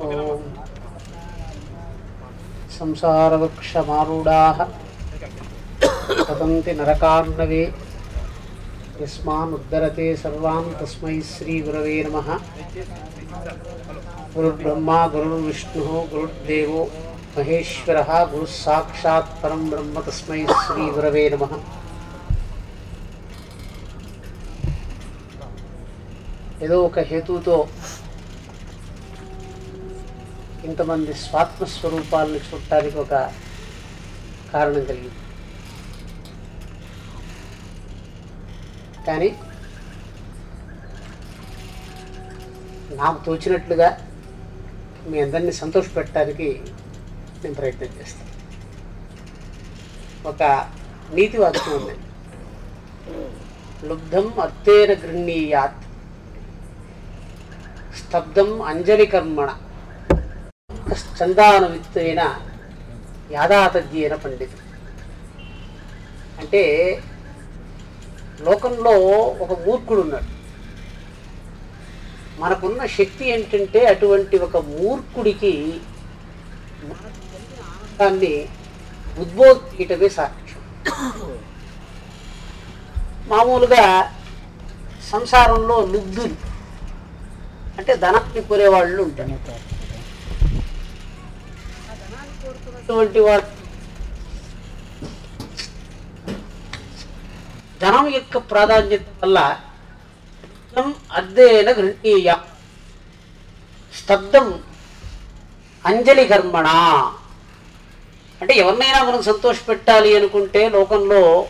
ఓం సంసారవృక్షమారూఢాः పతంతి నరకార్ణవే యస్మాన్ ఉద్ధరతే సర్వాన్ తస్మై శ్రీ గురవే నమ గురుర్బ్రహ్మ గురుర్విష్ణు గురుర్దేవో మహేశ్వర గురు సాక్షాత్ పరం బ్రహ్మ తస్మై శ్రీ గురవే నమ ఏదో ఒక హేతుతో ఇంతమంది స్వాత్మస్వరూపాలను చూడటానికి ఒక కారణం కలిగింది. కానీ నాకు తోచినట్లుగా మీ అందరినీ సంతోషపెట్టడానికి నేను ప్రయత్నం చేస్తాను. ఒక నీతి వాక్యం ఉంది. లుబ్ధం అత్తేన గృహీయాత్ స్తబ్దం అంజలి కర్మణ చందానువిత్తైన యాదాతజ్ఞైన పండితుడు. అంటే లోకంలో ఒక మూర్ఖుడు ఉన్నాడు మనకున్న శక్తి ఏంటంటే అటువంటి ఒక మూర్ఖుడికి ఆనందాన్ని ఉద్బోధించటమే సాక్ష్యం. మామూలుగా సంసారంలో లుబ్ధులు అంటే ధనాన్ని కోరేవాళ్ళు ఉంటారు. ఉన్నటువంటి వాడు. ధనం యొక్క ప్రాధాన్యత వల్ల ధనం అర్ధేన గృహీయ స్తబ్దం అంజలి కర్మణ. అంటే ఎవరినైనా మనం సంతోషపెట్టాలి అనుకుంటే లోకంలో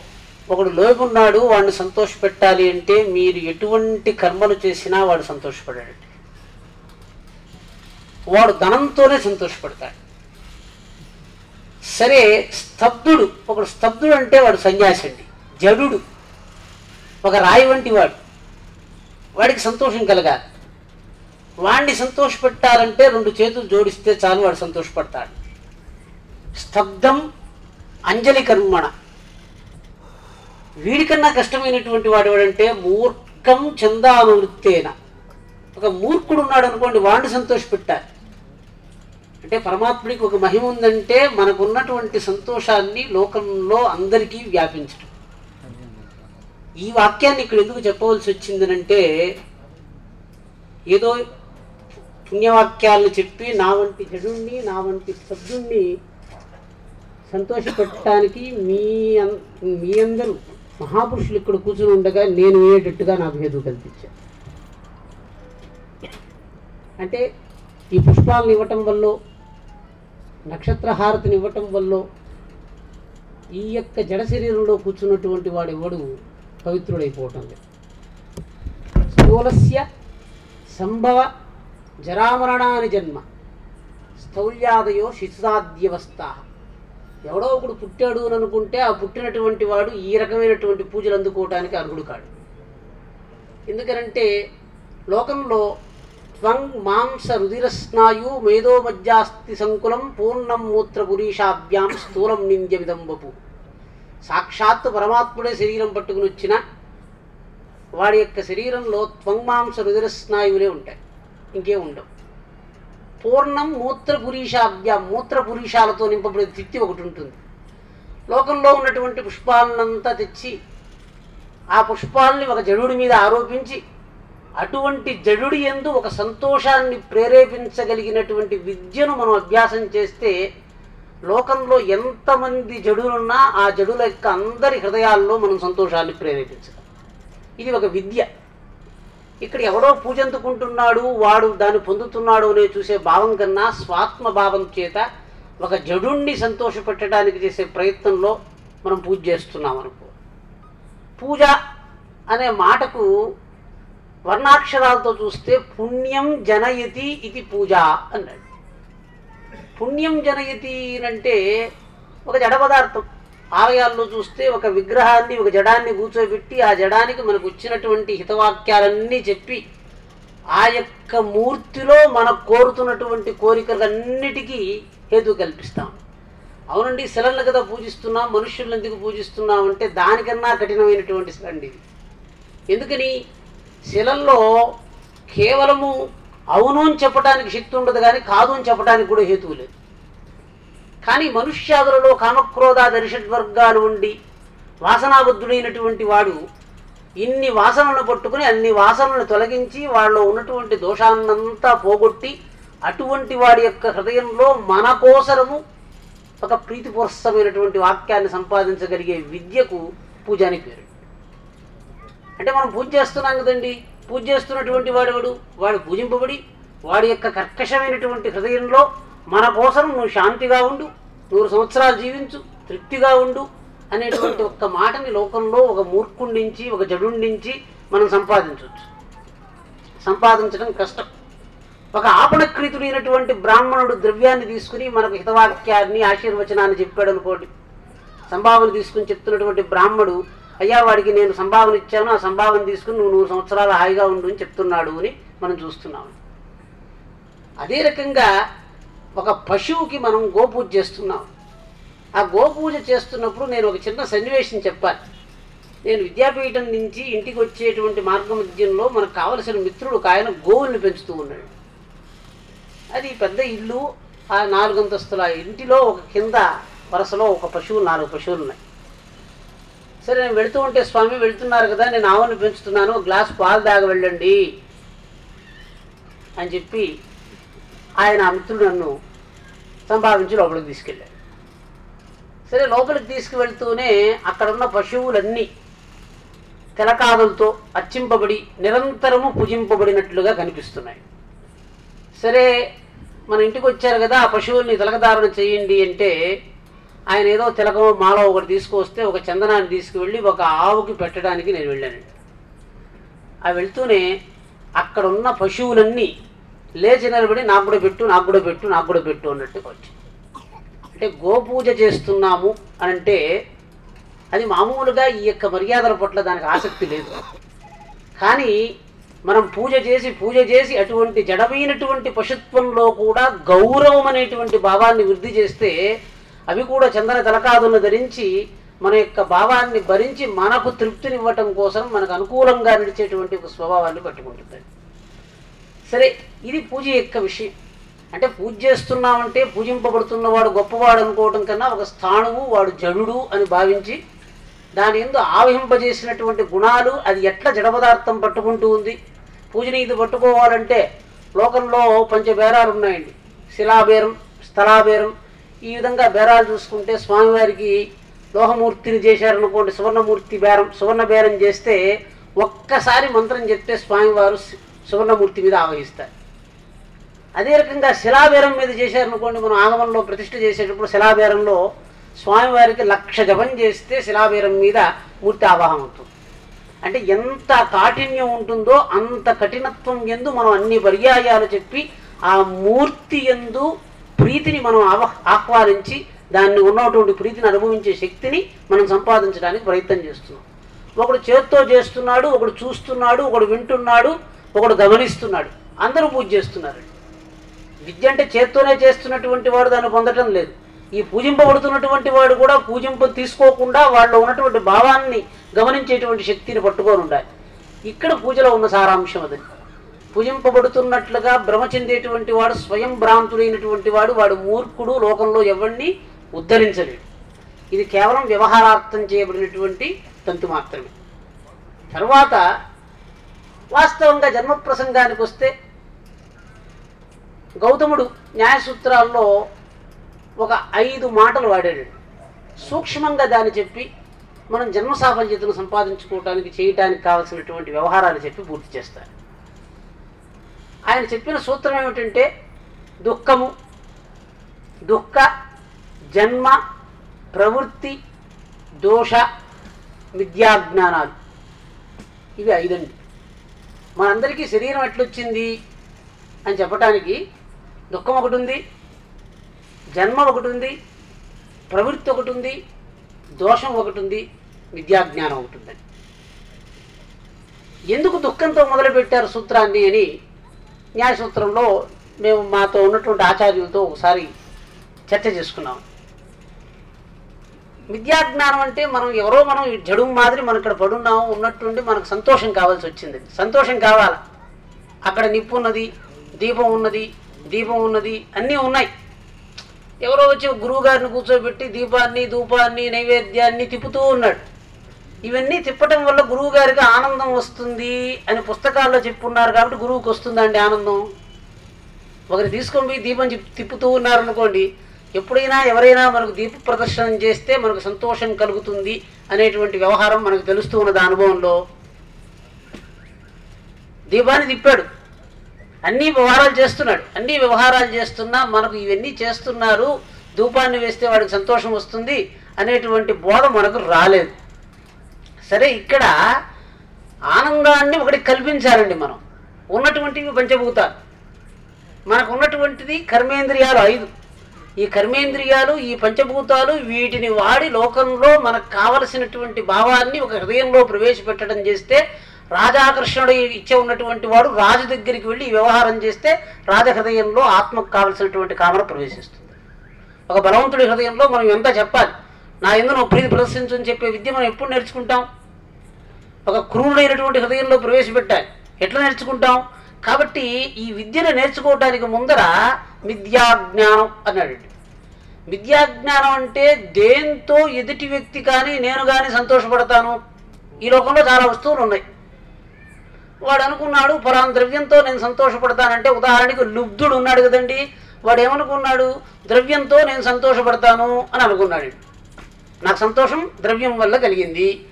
ఒకడు లోపున్నాడు వాడిని సంతోషపెట్టాలి అంటే మీరు ఎటువంటి కర్మలు చేసినా వాడు సంతోషపడాడు. వాడు ధనంతోనే సంతోషపడతాడు. సరే స్తబ్దుడు ఒకడు స్తబ్దుడు అంటే వాడు సన్యాసి అండి జడుడు ఒక రాయి వంటి వాడు. వాడికి సంతోషం కలగాలి. వాడిని సంతోషపెట్టాలంటే రెండు చేతులు జోడిస్తే చాలు వాడు సంతోషపడతాడు. స్తబ్దం అంజలి కర్మణ. వీడికన్నా కష్టమైనటువంటి వాడు ఎవడంటే మూర్ఖం చందానువృత్తేన ఒక మూర్ఖుడు ఉన్నాడు అనుకోండి వాడిని సంతోషపెట్టాలి. అంటే పరమాత్ముడికి ఒక మహిమ ఉందంటే మనకున్నటువంటి సంతోషాన్ని లోకంలో అందరికీ వ్యాపించడం ఈ వాక్యాన్ని ఇక్కడ ఎందుకు చెప్పవలసి వచ్చిందనంటే ఏదో పుణ్యవాక్యాలను చెప్పి నా వంటి జడుణ్ణి నా వంటి శబ్దుణ్ణి సంతోషపెట్టడానికి మీ అం- మీ అందరూ మహాపురుషులు ఇక్కడ కూర్చుని ఉండగా నేను వేయేటట్టుగా నాకు హేతు కల్పించాను. అంటే ఈ పుష్పాలను ఇవ్వటం వల్ల నక్షత్రహారతిని ఇవ్వటం వల్ల ఈ యొక్క జడ శరీరంలో కూర్చున్నటువంటి వాడు ఎవడు పవిత్రుడైపోవటం లేదు. స్థూలస్య సంభవ జరామరణాని జన్మ స్థౌల్యాదయో శిశుదాద్యవస్థ ఎవడో ఒకడు పుట్టాడు అని అనుకుంటే ఆ పుట్టినటువంటి వాడు ఈ రకమైనటువంటి పూజలు అందుకోవటానికి అర్హుడు కాడు. ఎందుకనంటే లోకంలో త్వం మాంస రుధిరస్నాయు మేధో మజ్జాస్తి సంకులం పూర్ణం మూత్రపురీషాభ్యాం స్థూలం నింద్య విదంబపు. సాక్షాత్తు పరమాత్ముడే శరీరం పట్టుకుని వచ్చిన వాడి యొక్క శరీరంలో త్వంమాంస రుధిర స్నాయువులే ఉంటాయి. ఇంకే ఉండవు. పూర్ణం మూత్ర మూత్రపురీషాలతో మూత్ర పురీషాలతో నింపబడే తిత్తి ఒకటి ఉంటుంది. లోకంలో ఉన్నటువంటి పుష్పాలనంతా తెచ్చి ఆ పుష్పాలని ఒక జడుడి మీద ఆరోపించి అటువంటి జడుడి ఎందు ఒక సంతోషాన్ని ప్రేరేపించగలిగినటువంటి విద్యను మనం అభ్యాసం చేస్తే లోకంలో ఎంతమంది జడులున్నా ఆ జడుల యొక్క అందరి హృదయాల్లో మనం సంతోషాన్ని ప్రేరేపించగలం. ఇది ఒక విద్య. ఇక్కడ ఎవడో పూజ అందుకుంటున్నాడు వాడు దాన్ని పొందుతున్నాడు అనే చూసే భావం కన్నా స్వాత్మ భావం చేత ఒక జడుణ్ణి సంతోషపెట్టడానికి చేసే ప్రయత్నంలో మనం పూజ చేస్తున్నాం అనుకో. పూజ అనే మాటకు వర్ణాక్షరాలతో చూస్తే పుణ్యం జనయతి ఇది పూజ అన్నాడు. పుణ్యం జనయతి అంటే ఒక జడ పదార్థం. ఆలయాల్లో చూస్తే ఒక విగ్రహాన్ని ఒక జడాన్ని కూర్చోబెట్టి ఆ జడానికి మనకు వచ్చినటువంటి హితవాక్యాలన్నీ చెప్పి ఆ యొక్క మూర్తిలో మనం కోరుతున్నటువంటి కోరికలన్నిటికీ హేతు కల్పిస్తాం. అవునండి శిలలను కదా పూజిస్తున్నాం మనుషులను ఎందుకు పూజిస్తున్నాం అంటే దానికన్నా కఠినమైనటువంటి శిలండి ఎందుకని? శిలల్లో కేవలము అవును అని చెప్పడానికి శక్తి ఉండదు కానీ కాదు అని చెప్పడానికి కూడా హేతువు లేదు. కానీ మనుష్యాదులలో కామక్రోధ దర్శద్వర్గాలు ఉండి వాసనాబద్ధుడైనటువంటి వాడు ఇన్ని వాసనలను పట్టుకుని అన్ని వాసనలను తొలగించి వాళ్ళలో ఉన్నటువంటి దోషాన్నంతా పోగొట్టి అటువంటి వాడి యొక్క హృదయంలో మన కోసరము ఒక ప్రీతిపురస్సమైనటువంటి వాక్యాన్ని సంపాదించగలిగే విద్యకు పూజ అని పేరు. అంటే మనం పూజ చేస్తున్నాం కదండి. పూజ చేస్తున్నటువంటి వాడెవడు వాడు పూజింపబడి వాడి యొక్క కర్కశమైనటువంటి హృదయంలో మన కోసం నువ్వు శాంతిగా ఉండు నూరు సంవత్సరాలు జీవించు తృప్తిగా ఉండు అనేటువంటి ఒక్క మాటని లోకంలో ఒక మూర్ఖుడి నుంచి ఒక జడు నుంచి మనం సంపాదించవచ్చు. సంపాదించడం కష్టం. ఒక ఆపణకృతుడైనటువంటి బ్రాహ్మణుడు ద్రవ్యాన్ని తీసుకుని మనకు హితవాక్యాన్ని ఆశీర్వచనాన్ని చెప్పాడు అనుకోండి. సంభావన తీసుకుని చెప్తున్నటువంటి బ్రాహ్మడు అయ్యా వాడికి నేను సంభావన ఇచ్చాను ఆ సంభావన తీసుకుని నువ్వు నూరు సంవత్సరాలు హాయిగా ఉండు అని చెప్తున్నాడు అని మనం చూస్తున్నాం. అదే రకంగా ఒక పశువుకి మనం గోపూజ చేస్తున్నాం. ఆ గోపూజ చేస్తున్నప్పుడు నేను ఒక చిన్న సన్నివేశం చెప్పాలి. నేను విద్యాపీఠం నుంచి ఇంటికి వచ్చేటువంటి మార్గ మధ్యంలో మనకు కావలసిన మిత్రుడు ఒక ఆయన గోవుల్ని పెంచుతూ ఉన్నాడు. అది పెద్ద ఇల్లు ఆ నాలుగంతస్తుల ఇంటిలో ఒక కింద వరుసలో ఒక పశువు నాలుగు పశువులు ఉన్నాయి. సరే నేను వెళుతూ ఉంటే స్వామి వెళ్తున్నారు కదా నేను ఆవును పెంచుతున్నాను గ్లాస్ పాలు దాగ వెళ్ళండి అని చెప్పి ఆయన ఆ మిత్రుడు నన్ను సంభావించి లోపలికి తీసుకెళ్ళాడు. సరే లోపలికి తీసుకువెళ్తూనే అక్కడ ఉన్న పశువులన్నీ తెలకాదులతో అర్చింపబడి నిరంతరము పూజింపబడినట్లుగా కనిపిస్తున్నాయి. సరే మన ఇంటికి వచ్చారు కదా ఆ పశువుల్ని తిలకదారణ చేయండి అంటే ఆయన ఏదో తిలకం మాల ఒకటి తీసుకొస్తే ఒక చందనాన్ని తీసుకువెళ్ళి ఒక ఆవుకి పెట్టడానికి నేను వెళ్ళానండి ఆ వెళ్తూనే అక్కడ ఉన్న పశువులన్నీ లేచి నిలబడి నాకు కూడా పెట్టు నాకు కూడా పెట్టు నాకు కూడా పెట్టు అన్నట్టుగా వచ్చి. అంటే గోపూజ చేస్తున్నాము అని అంటే అది మామూలుగా ఈ యొక్క మర్యాదల పట్ల దానికి ఆసక్తి లేదు. కానీ మనం పూజ చేసి పూజ చేసి అటువంటి జడమైనటువంటి పశుత్వంలో కూడా గౌరవం అనేటువంటి భావాన్ని వృద్ధి చేస్తే అవి కూడా చందన తలకాదులను ధరించి మన యొక్క భావాన్ని భరించి మనకు తృప్తినివ్వటం కోసం మనకు అనుకూలంగా నడిచేటువంటి ఒక స్వభావాన్ని పట్టుకుంటుంది. సరే ఇది పూజ యొక్క విషయం. అంటే పూజ చేస్తున్నామంటే పూజింపబడుతున్నవాడు గొప్పవాడు అనుకోవటం కన్నా ఒక స్థాణువు వాడు జడు అని భావించి దాని ఎందు ఆవహింపజేసినటువంటి గుణాలు అది ఎట్లా జడ పదార్థం పట్టుకుంటూ ఉంది? పూజని ఇది పట్టుకోవాలంటే లోకంలో పంచబేరాలు ఉన్నాయండి శిలాబేరం స్థలాబేరం ఈ విధంగా బేరాలు చూసుకుంటే స్వామివారికి లోహమూర్తిని చేశారనుకోండి సువర్ణమూర్తి బేరం సువర్ణ బేరం చేస్తే ఒక్కసారి మంత్రం చెప్తే స్వామివారు సువర్ణమూర్తి మీద ఆవహిస్తారు. అదే రకంగా శిలాబేరం మీద చేశారనుకోండి మనం ఆగమంలో ప్రతిష్ఠ చేసేటప్పుడు శిలాబేరంలో స్వామివారికి లక్ష జపం చేస్తే శిలాబేరం మీద మూర్తి ఆవాహం అవుతుంది. అంటే ఎంత కాఠిన్యం ఉంటుందో అంత కఠినత్వం ఎందు మనం అన్ని పర్యాయాలు చెప్పి ఆ మూర్తి ఎందు ప్రీతిని మనం ఆహ్వానించి దాన్ని ఉన్నటువంటి ప్రీతిని అనుభవించే శక్తిని మనం సంపాదించడానికి ప్రయత్నం చేస్తున్నాం. ఒకడు చేత్తో చేస్తున్నాడు ఒకడు చూస్తున్నాడు ఒకడు వింటున్నాడు ఒకడు గమనిస్తున్నాడు. అందరూ పూజ చేస్తున్నారు. విద్య అంటే చేత్తోనే చేస్తున్నటువంటి వాడు దాన్ని పొందటం లేదు. ఈ పూజింపబడుతున్నటువంటి వాడు కూడా పూజింపు తీసుకోకుండా వాళ్ళు ఉన్నటువంటి భావాన్ని గమనించేటువంటి శక్తిని పట్టుకొని ఉండాలి. ఇక్కడ పూజలో ఉన్న సారాంశం అది. పూజింపబడుతున్నట్లుగా భ్రమ చెందేటువంటి వాడు స్వయం భ్రాంతుడైనటువంటి వాడు వాడు మూర్ఖుడు లోకంలో ఎవరిని ఉద్ధరించలేడు. ఇది కేవలం వ్యవహారార్థం చేయబడినటువంటి తంతు మాత్రమే. తర్వాత వాస్తవంగా జన్మ ప్రసంగానికి వస్తే గౌతముడు న్యాయసూత్రాల్లో ఒక ఐదు మాటలు వాడాడు. సూక్ష్మంగా దాన్ని చెప్పి మనం జన్మ సాఫల్యతను సంపాదించుకోవటానికి చేయటానికి కావలసినటువంటి వ్యవహారాలు చెప్పి పూర్తి చేస్తారు ఆయన చెప్పిన సూత్రం ఏమిటంటే దుఃఖము దుఃఖ జన్మ ప్రవృత్తి దోష విద్యాజ్ఞానాలు. ఇవి ఐదండి. మనందరికీ శరీరం ఎట్లొచ్చింది అని చెప్పటానికి దుఃఖం ఒకటి ఉంది జన్మ ఒకటి ఉంది ప్రవృత్తి ఒకటి ఉంది దోషం ఒకటి ఉంది విద్యాజ్ఞానం ఒకటి ఉందని ఎందుకు దుఃఖంతో మొదలుపెట్టారు సూత్రాన్ని అని న్యాయసూత్రంలో మేము మాతో ఉన్నటువంటి ఆచార్యులతో ఒకసారి చర్చ చేసుకున్నాం. విద్యాజ్ఞానం అంటే మనం ఎవరో మనం ఈ జడు మాదిరి మనం ఇక్కడ పడున్నాము ఉన్నట్టుండి మనకు సంతోషం కావాల్సి వచ్చింది. సంతోషం కావాలి? అక్కడ నిప్పు ఉన్నది దీపం ఉన్నది దీపం ఉన్నది అన్నీ ఉన్నాయి. ఎవరో వచ్చి గురువు గారిని కూర్చోబెట్టి దీపాన్ని ధూపాన్ని నైవేద్యాన్ని తిప్పుతూ ఉన్నాడు. ఇవన్నీ తిప్పటం వల్ల గురువు గారికి ఆనందం వస్తుంది అని పుస్తకాల్లో చెప్పున్నారు కాబట్టి గురువుకి వస్తుందండి ఆనందం. ఒకరు తీసుకొని పోయి దీపం తిప్పుతూ ఉన్నారనుకోండి ఎప్పుడైనా ఎవరైనా మనకు దీప ప్రదర్శనం చేస్తే మనకు సంతోషం కలుగుతుంది అనేటువంటి వ్యవహారం మనకు తెలుస్తూ ఉన్నది అనుభవంలో. దీపాన్ని తిప్పాడు. అన్ని వ్యవహారాలు చేస్తున్నాడు. అన్ని వ్యవహారాలు చేస్తున్నా మనకు ఇవన్నీ చేస్తున్నారు ధూపాన్ని వేస్తే వాడికి సంతోషం వస్తుంది అనేటువంటి బోధ మనకు రాలేదు. సరే ఇక్కడ ఆనందాన్ని ఒకటి కల్పించాలండి మనం. ఉన్నటువంటివి పంచభూతాలు. మనకు ఉన్నటువంటిది కర్మేంద్రియాలు ఐదు. ఈ కర్మేంద్రియాలు ఈ పంచభూతాలు వీటిని వాడి లోకంలో మనకు కావలసినటువంటి భావాన్ని ఒక హృదయంలో ప్రవేశపెట్టడం చేస్తే రాజాకర్షణుడు ఇచ్చే ఉన్నటువంటి వాడు రాజు దగ్గరికి వెళ్ళి వ్యవహారం చేస్తే రాజహృదయంలో ఆత్మకు కావలసినటువంటి కామన ప్రవేశిస్తుంది. ఒక బలవంతుడి హృదయంలో మనం ఎంత చెప్పాలి? నా ఎందు నువ్వు ప్రీతి ప్రదర్శించు అని చెప్పే విద్య మనం ఎప్పుడు నేర్చుకుంటాం? ఒక క్రూరుడైనటువంటి హృదయంలో ప్రవేశపెట్టాలి ఎట్లా నేర్చుకుంటాం? కాబట్టి ఈ విద్యను నేర్చుకోవడానికి ముందర విద్యాజ్ఞానం అన్నాడు విద్యాజ్ఞానం అంటే దేంతో ఎదుటి వ్యక్తి కానీ నేను కానీ సంతోషపడతాను? ఈ లోకంలో చాలా వస్తువులు ఉన్నాయి. వాడు అనుకున్నాడు ఫలానా ద్రవ్యంతో నేను సంతోషపడతానంటే ఉదాహరణకి లుబ్ధుడు ఉన్నాడు కదండి. వాడు ఏమనుకున్నాడు? ద్రవ్యంతో నేను సంతోషపడతాను అని అనుకున్నాడు నాకు సంతోషం ద్రవ్యం వల్ల కలిగింది.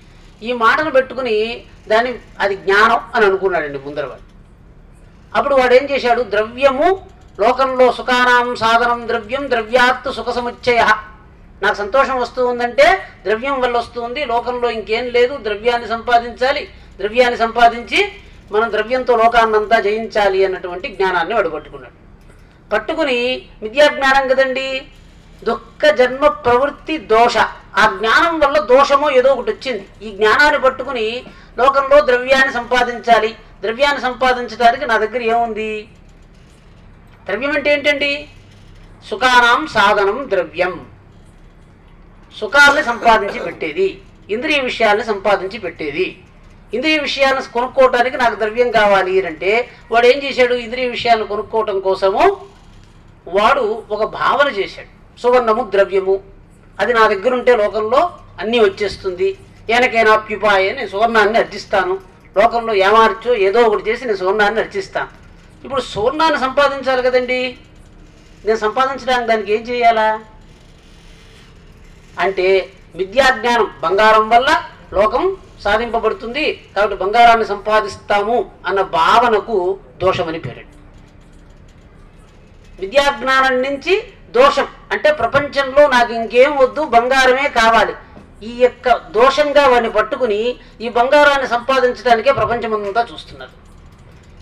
ఈ మాటను పెట్టుకుని దాన్ని అది జ్ఞానం అని అనుకున్నాడండి ముందర వాడు అప్పుడు వాడు ఏం చేశాడు? ద్రవ్యము లోకంలో సుఖానాం సాధనం ద్రవ్యం ద్రవ్యాత్ సుఖ సముచ్చయ నాకు సంతోషం వస్తూ ఉందంటే ద్రవ్యం వల్ల వస్తుంది లోకంలో ఇంకేం లేదు ద్రవ్యాన్ని సంపాదించాలి ద్రవ్యాన్ని సంపాదించి మనం ద్రవ్యంతో లోకాన్నంతా జయించాలి అన్నటువంటి జ్ఞానాన్ని వాడు పట్టుకున్నాడు. పట్టుకుని విద్యాజ్ఞానం కదండి? దుఃఖ జన్మ ప్రవృత్తి దోష. ఆ జ్ఞానం వల్ల దోషమో ఏదో ఒకటి వచ్చింది. ఈ జ్ఞానాన్ని పట్టుకుని లోకంలో ద్రవ్యాన్ని సంపాదించాలి. ద్రవ్యాన్ని సంపాదించడానికి నా దగ్గర ఏముంది? ద్రవ్యం అంటే ఏంటండి? సుఖానాం సాధనం ద్రవ్యం. సుఖాలని సంపాదించి పెట్టేది. ఇంద్రియ విషయాల్ని సంపాదించి పెట్టేది. ఇంద్రియ విషయాలను కొనుక్కోవటానికి నాకు ద్రవ్యం కావాలి అంటే వాడు ఏం చేశాడు? ఇంద్రియ విషయాలను కొనుక్కోవటం కోసము వాడు ఒక భావన చేశాడు. సువర్ణము ద్రవ్యము. అది నా దగ్గర ఉంటే లోకంలో అన్నీ వచ్చేస్తుంది. ఏనకైనా ప్యుపాయ నేను సువర్ణాన్ని అర్జిస్తాను. లోకంలో ఏమార్చో ఏదో ఒకటి చేసి నేను సువర్ణాన్ని అర్జిస్తాను ఇప్పుడు సువర్ణాన్ని సంపాదించాలి కదండి. నేను సంపాదించడానికి దానికి ఏం చేయాలా? అంటే విద్యాజ్ఞానం బంగారం వల్ల లోకం సాధింపబడుతుంది. కాబట్టి బంగారాన్ని సంపాదిస్తాము అన్న భావనకు దోషమని పేరు విద్యాజ్ఞానం నుంచి దోషం. అంటే ప్రపంచంలో నాకు ఇంకేం వద్దు బంగారమే కావాలి. ఈ యొక్క దోషంగా వాడిని పట్టుకుని ఈ బంగారాన్ని సంపాదించడానికే ప్రపంచమంతా చూస్తున్నారు.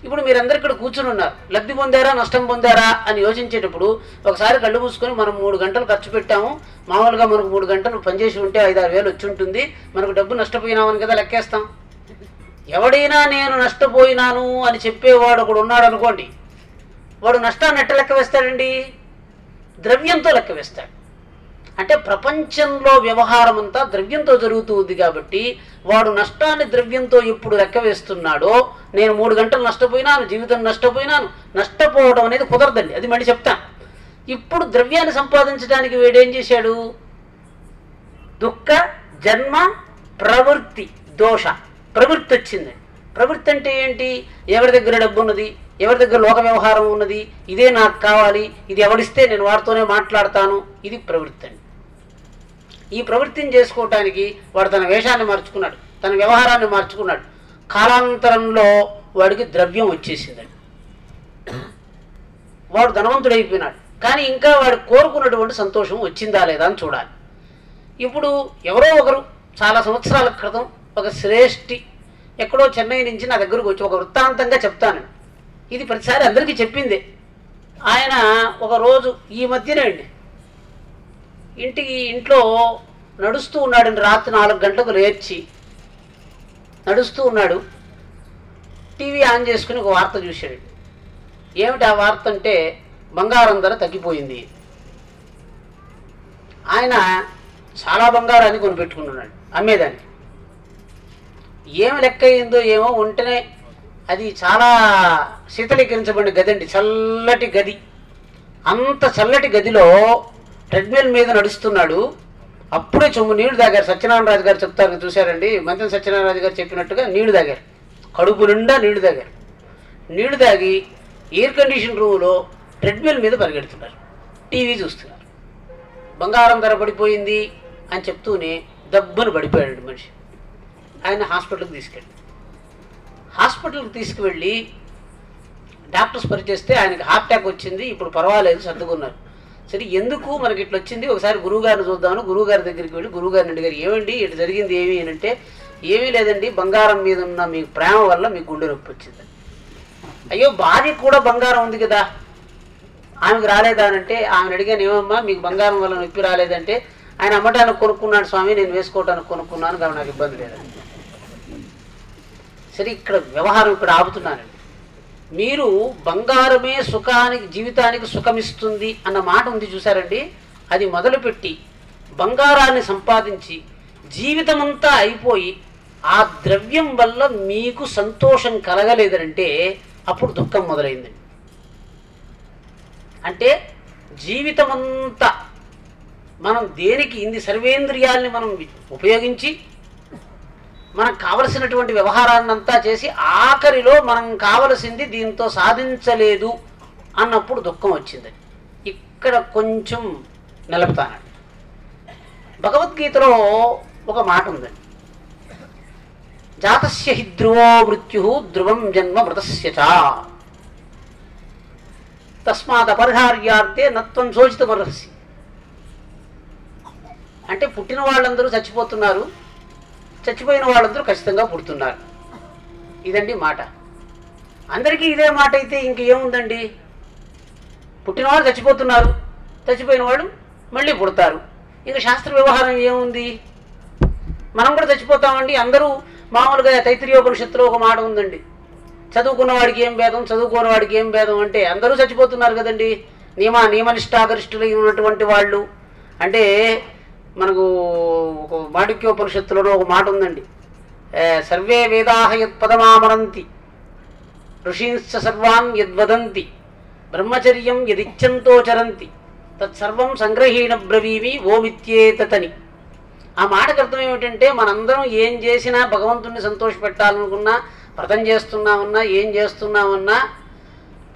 ఇప్పుడు మీరందరు ఇక్కడ కూర్చుని ఉన్నారు. లబ్ధి పొందారా నష్టం పొందారా అని యోచించేటప్పుడు ఒకసారి కళ్ళు మూసుకొని మనం మూడు గంటలు ఖర్చు పెట్టాము. మామూలుగా మనకు మూడు గంటలు పనిచేసి ఉంటే ఐదారు వేలు వచ్చి ఉంటుంది. మనకు డబ్బు నష్టపోయినామని కదా లెక్కేస్తాం. ఎవడైనా నేను నష్టపోయినాను అని చెప్పేవాడు ఒకడు ఉన్నాడు అనుకోండి వాడు నష్టాన్ని ఎట్ట లెక్క వేస్తాడండి? ద్రవ్యంతో లెక్క వేస్తాడు. అంటే ప్రపంచంలో వ్యవహారం అంతా ద్రవ్యంతో జరుగుతూ ఉంది కాబట్టి వాడు నష్టాన్ని ద్రవ్యంతో ఎప్పుడు లెక్క వేస్తున్నాడో నేను మూడు గంటలు నష్టపోయినాను జీవితం నష్టపోయినాను నష్టపోవడం అనేది కుదరదండి. అది మళ్ళీ చెప్తాను ఇప్పుడు ద్రవ్యాన్ని సంపాదించడానికి వీడేం చేశాడు? దుఃఖ జన్మ ప్రవృత్తి దోష. ప్రవృత్తి వచ్చింది. ప్రవృత్తి అంటే ఏంటి? ఎవరి దగ్గర డబ్బు ఉన్నది ఎవరి దగ్గర లోక వ్యవహారం ఉన్నది? ఇదే నాకు కావాలి. ఇది ఎవడిస్తే నేను వారితోనే మాట్లాడతాను. ఇది ప్రవృత్తి అండి. ఈ ప్రవృత్తిని చేసుకోవటానికి వాడు తన వేషాన్ని మార్చుకున్నాడు. తన వ్యవహారాన్ని మార్చుకున్నాడు. కాలాంతరంలో వాడికి ద్రవ్యం వచ్చేసేదండి. వాడు ధనవంతుడైపోయినాడు. కానీ ఇంకా వాడు కోరుకున్నటువంటి సంతోషం వచ్చిందా లేదా అని చూడాలి. ఇప్పుడు ఎవరో ఒకరు చాలా సంవత్సరాల క్రితం ఒక శ్రేష్ఠి ఎక్కడో చెన్నై నుంచి నా దగ్గరకు వచ్చి ఒక వృత్తాంతంగా చెప్తాను ఇది ప్రతిసారి అందరికీ చెప్పింది. ఆయన ఒకరోజు ఈ మధ్యనే అండి. ఇంటికి ఇంట్లో నడుస్తూ ఉన్నాడండి రాత్రి నాలుగు గంటలకు లేర్చి నడుస్తూ ఉన్నాడు. టీవీ ఆన్ చేసుకుని ఒక వార్త చూశాడు. ఏమిటి ఆ వార్త అంటే బంగారం ధర తగ్గిపోయింది. ఆయన చాలా బంగారాన్ని కొనిపెట్టుకున్నాడు అమ్మేదాన్ని. ఏం లెక్క అయిందో ఏమో ఉంటేనే అది చాలా శీతలీకరించబడిన గది అండి చల్లటి గది. అంత చల్లటి గదిలో ట్రెడ్మిల్ మీద నడుస్తున్నాడు. అప్పుడే చొమ్ము నీళ్ళు తాగారు. సత్యనారాయణ రాజు గారు చెప్తారు చూశారండి? మంత్రి సత్యనారాయణ రాజు గారు చెప్పినట్టుగా నీళ్ళు తాగారు. కడుపు నిండా నీళ్ళు తాగారు. నీళ్ళు తాగి ఎయిర్ కండిషన్ రూమ్లో ట్రెడ్మిల్ మీద పరిగెడుతున్నారు. టీవీ చూస్తున్నారు. బంగారం ధర పడిపోయింది అని చెప్తూనే దబ్బను పడిపోయాడు మనిషి. ఆయన హాస్పిటల్కి తీసుకెళ్ళి హాస్పిటల్కి తీసుకువెళ్ళి డాక్టర్స్ పరిచేస్తే ఆయనకి హార్ట్ అటాక్ వచ్చింది ఇప్పుడు పర్వాలేదు సర్దుకున్నారు. సరే ఎందుకు మనకి ఇట్లా వచ్చింది? ఒకసారి గురువుగారిని చూద్దామని గురువుగారి దగ్గరికి వెళ్ళి గురువుగారిని అడిగారు ఏమండి ఇటు జరిగింది ఏమి? అని అంటే ఏమీ లేదండి బంగారం మీద ఉన్న మీ ప్రేమ వల్ల మీకు గుండె నొప్పి వచ్చింది. అయ్యో భార్య కూడా బంగారం ఉంది కదా. ఆమెకు రాలేదా? అంటే ఆమెను అడిగాను ఏమమ్మా మీకు బంగారం వల్ల నొప్పి రాలేదంటే ఆయన అమ్మటానికి కొనుక్కున్నాడు స్వామి నేను వేసుకోవటానికి కొనుక్కున్నాను కాబట్టి నాకు ఇబ్బంది లేదండి సరే ఇక్కడ వ్యవహారం ఇక్కడ ఆపుతున్నానండి. మీరు బంగారమే సుఖానికి జీవితానికి సుఖమిస్తుంది అన్న మాట ఉంది చూసారండి? అది మొదలుపెట్టి బంగారాన్ని సంపాదించి జీవితమంతా అయిపోయి ఆ ద్రవ్యం వల్ల మీకు సంతోషం కలగలేదంటే అప్పుడు దుఃఖం మొదలైందండి అంటే జీవితమంతా మనం దేనికి ఇన్ని సర్వేంద్రియాల్ని మనం ఉపయోగించి మనకు కావలసినటువంటి వ్యవహారాన్నంతా చేసి ఆఖరిలో మనం కావలసింది దీంతో సాధించలేదు అన్నప్పుడు దుఃఖం వచ్చింది. ఇక్కడ కొంచెం నిలుపుతానండి భగవద్గీతలో ఒక మాట ఉందండి. జాతస్య హి ధ్రువో మృత్యు ధ్రువం జన్మ మృతస్య చ. తస్మాత్ అపరిహార్యార్థే నత్వం శోచితమర్హసి. అంటే పుట్టిన వాళ్ళందరూ చచ్చిపోతున్నారు. చచ్చిపోయిన వాళ్ళందరూ ఖచ్చితంగా పుడుతున్నారు. ఇదండి మాట. అందరికీ ఇదే మాట అయితే ఇంకేముందండి పుట్టినవాళ్ళు చచ్చిపోతున్నారు. చచ్చిపోయిన వాళ్ళు మళ్ళీ పుడతారు. ఇంకా శాస్త్ర వ్యవహారం ఏముంది? మనం కూడా చచ్చిపోతామండి. అందరూ మామూలుగా తైత్రీయోపనిషత్తులో ఒక మాట ఉందండి. చదువుకున్న వాడికి ఏం భేదం? చదువుకోని వాడికి ఏం భేదం? అంటే అందరూ చచ్చిపోతున్నారు కదండి. నియమ నియమనిష్టాగరిష్ఠులై ఉన్నటువంటి వాళ్ళు. అంటే మనకు ఒక మాణిక్యోపనిషత్తులలో ఒక మాట ఉందండి. సర్వే వేదాహ యత్పదమామరంతి ఋషీంశ్చ సర్వాన్ యద్వదంతి బ్రహ్మచర్యం యదిచ్చంతో చరంతి తత్సర్వం సంగ్రహీణ బ్రవీమి ఓమిత్యేతని ఆ మాటకు అర్థం ఏమిటంటే మనందరం ఏం చేసినా భగవంతుణ్ణి సంతోషపెట్టాలనుకున్నా వ్రతం చేస్తున్నామన్నా ఏం చేస్తున్నామన్నా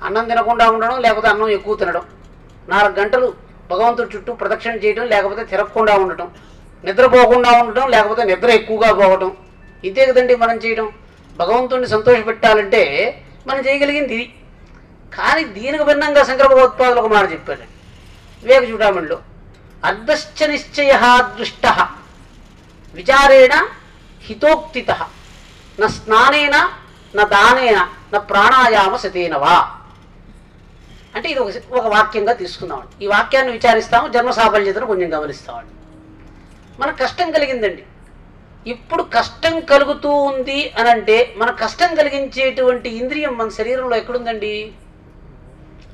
అన్నం తినకుండా ఉండడం లేకపోతే అన్నం ఎక్కువ తినడం. నాలుగు గంటలు భగవంతుడి చుట్టూ ప్రదక్షిణ చేయడం లేకపోతే తిరగకుండా ఉండటం నిద్రపోకుండా ఉండటం లేకపోతే నిద్ర ఎక్కువగా పోవటం ఇంతే కదండి మనం చేయడం భగవంతుడిని సంతోషపెట్టాలంటే మనం చేయగలిగింది ఇది. కానీ దీనికి భిన్నంగా సంక్రమోత్పాదులు ఒక మాట చెప్పాడు వివేక చూడామణిలో అర్ధశ్చ నిశ్చయ దృష్ట విచారేణ హితోక్తిత న స్నానేన న దానేన న ప్రాణాయామ సతేనవా? అంటే ఇది ఒక ఒక వాక్యంగా తీసుకుందామండి. ఈ వాక్యాన్ని విచారిస్తాము జన్మ సాఫల్యతను కొంచెం గమనిస్తామండి మనకు కష్టం కలిగిందండి. ఇప్పుడు కష్టం కలుగుతూ ఉంది అని అంటే మన కష్టం కలిగించేటువంటి ఇంద్రియం మన శరీరంలో ఎక్కడుందండి?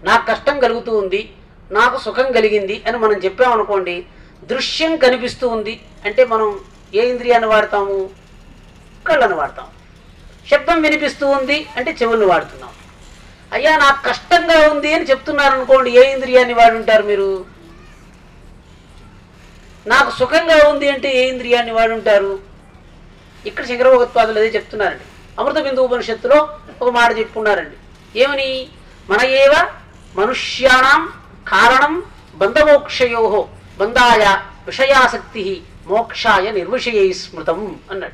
నాకు కష్టం కలుగుతూ ఉంది నాకు సుఖం కలిగింది అని మనం చెప్పామనుకోండి దృశ్యం కనిపిస్తూ ఉంది అంటే మనం ఏ ఇంద్రియాన్ని వాడతాము? కళ్ళను వాడతాం శబ్దం వినిపిస్తూ ఉంది అంటే చెవులను వాడుతున్నాం. అయ్యా నాకు కష్టంగా ఉంది అని చెప్తున్నారు అనుకోండి ఏ ఇంద్రియాన్ని వాడుంటారు మీరు? నాకు సుఖంగా ఉంది అంటే ఏ ఇంద్రియాన్ని వాడుంటారు? ఇక్కడ శంకరభగత్పాదులు అదే చెప్తున్నారండి. అమృత బిందు ఉపనిషత్తులో ఒక మాట చెప్పుకున్నారండి. ఏమని? మన ఏవ మనుష్యాణం కారణం బంధమోక్షయో బంధాయ విషయాసక్తి మోక్షాయ నిర్విషయ స్మృతం అన్నాడు.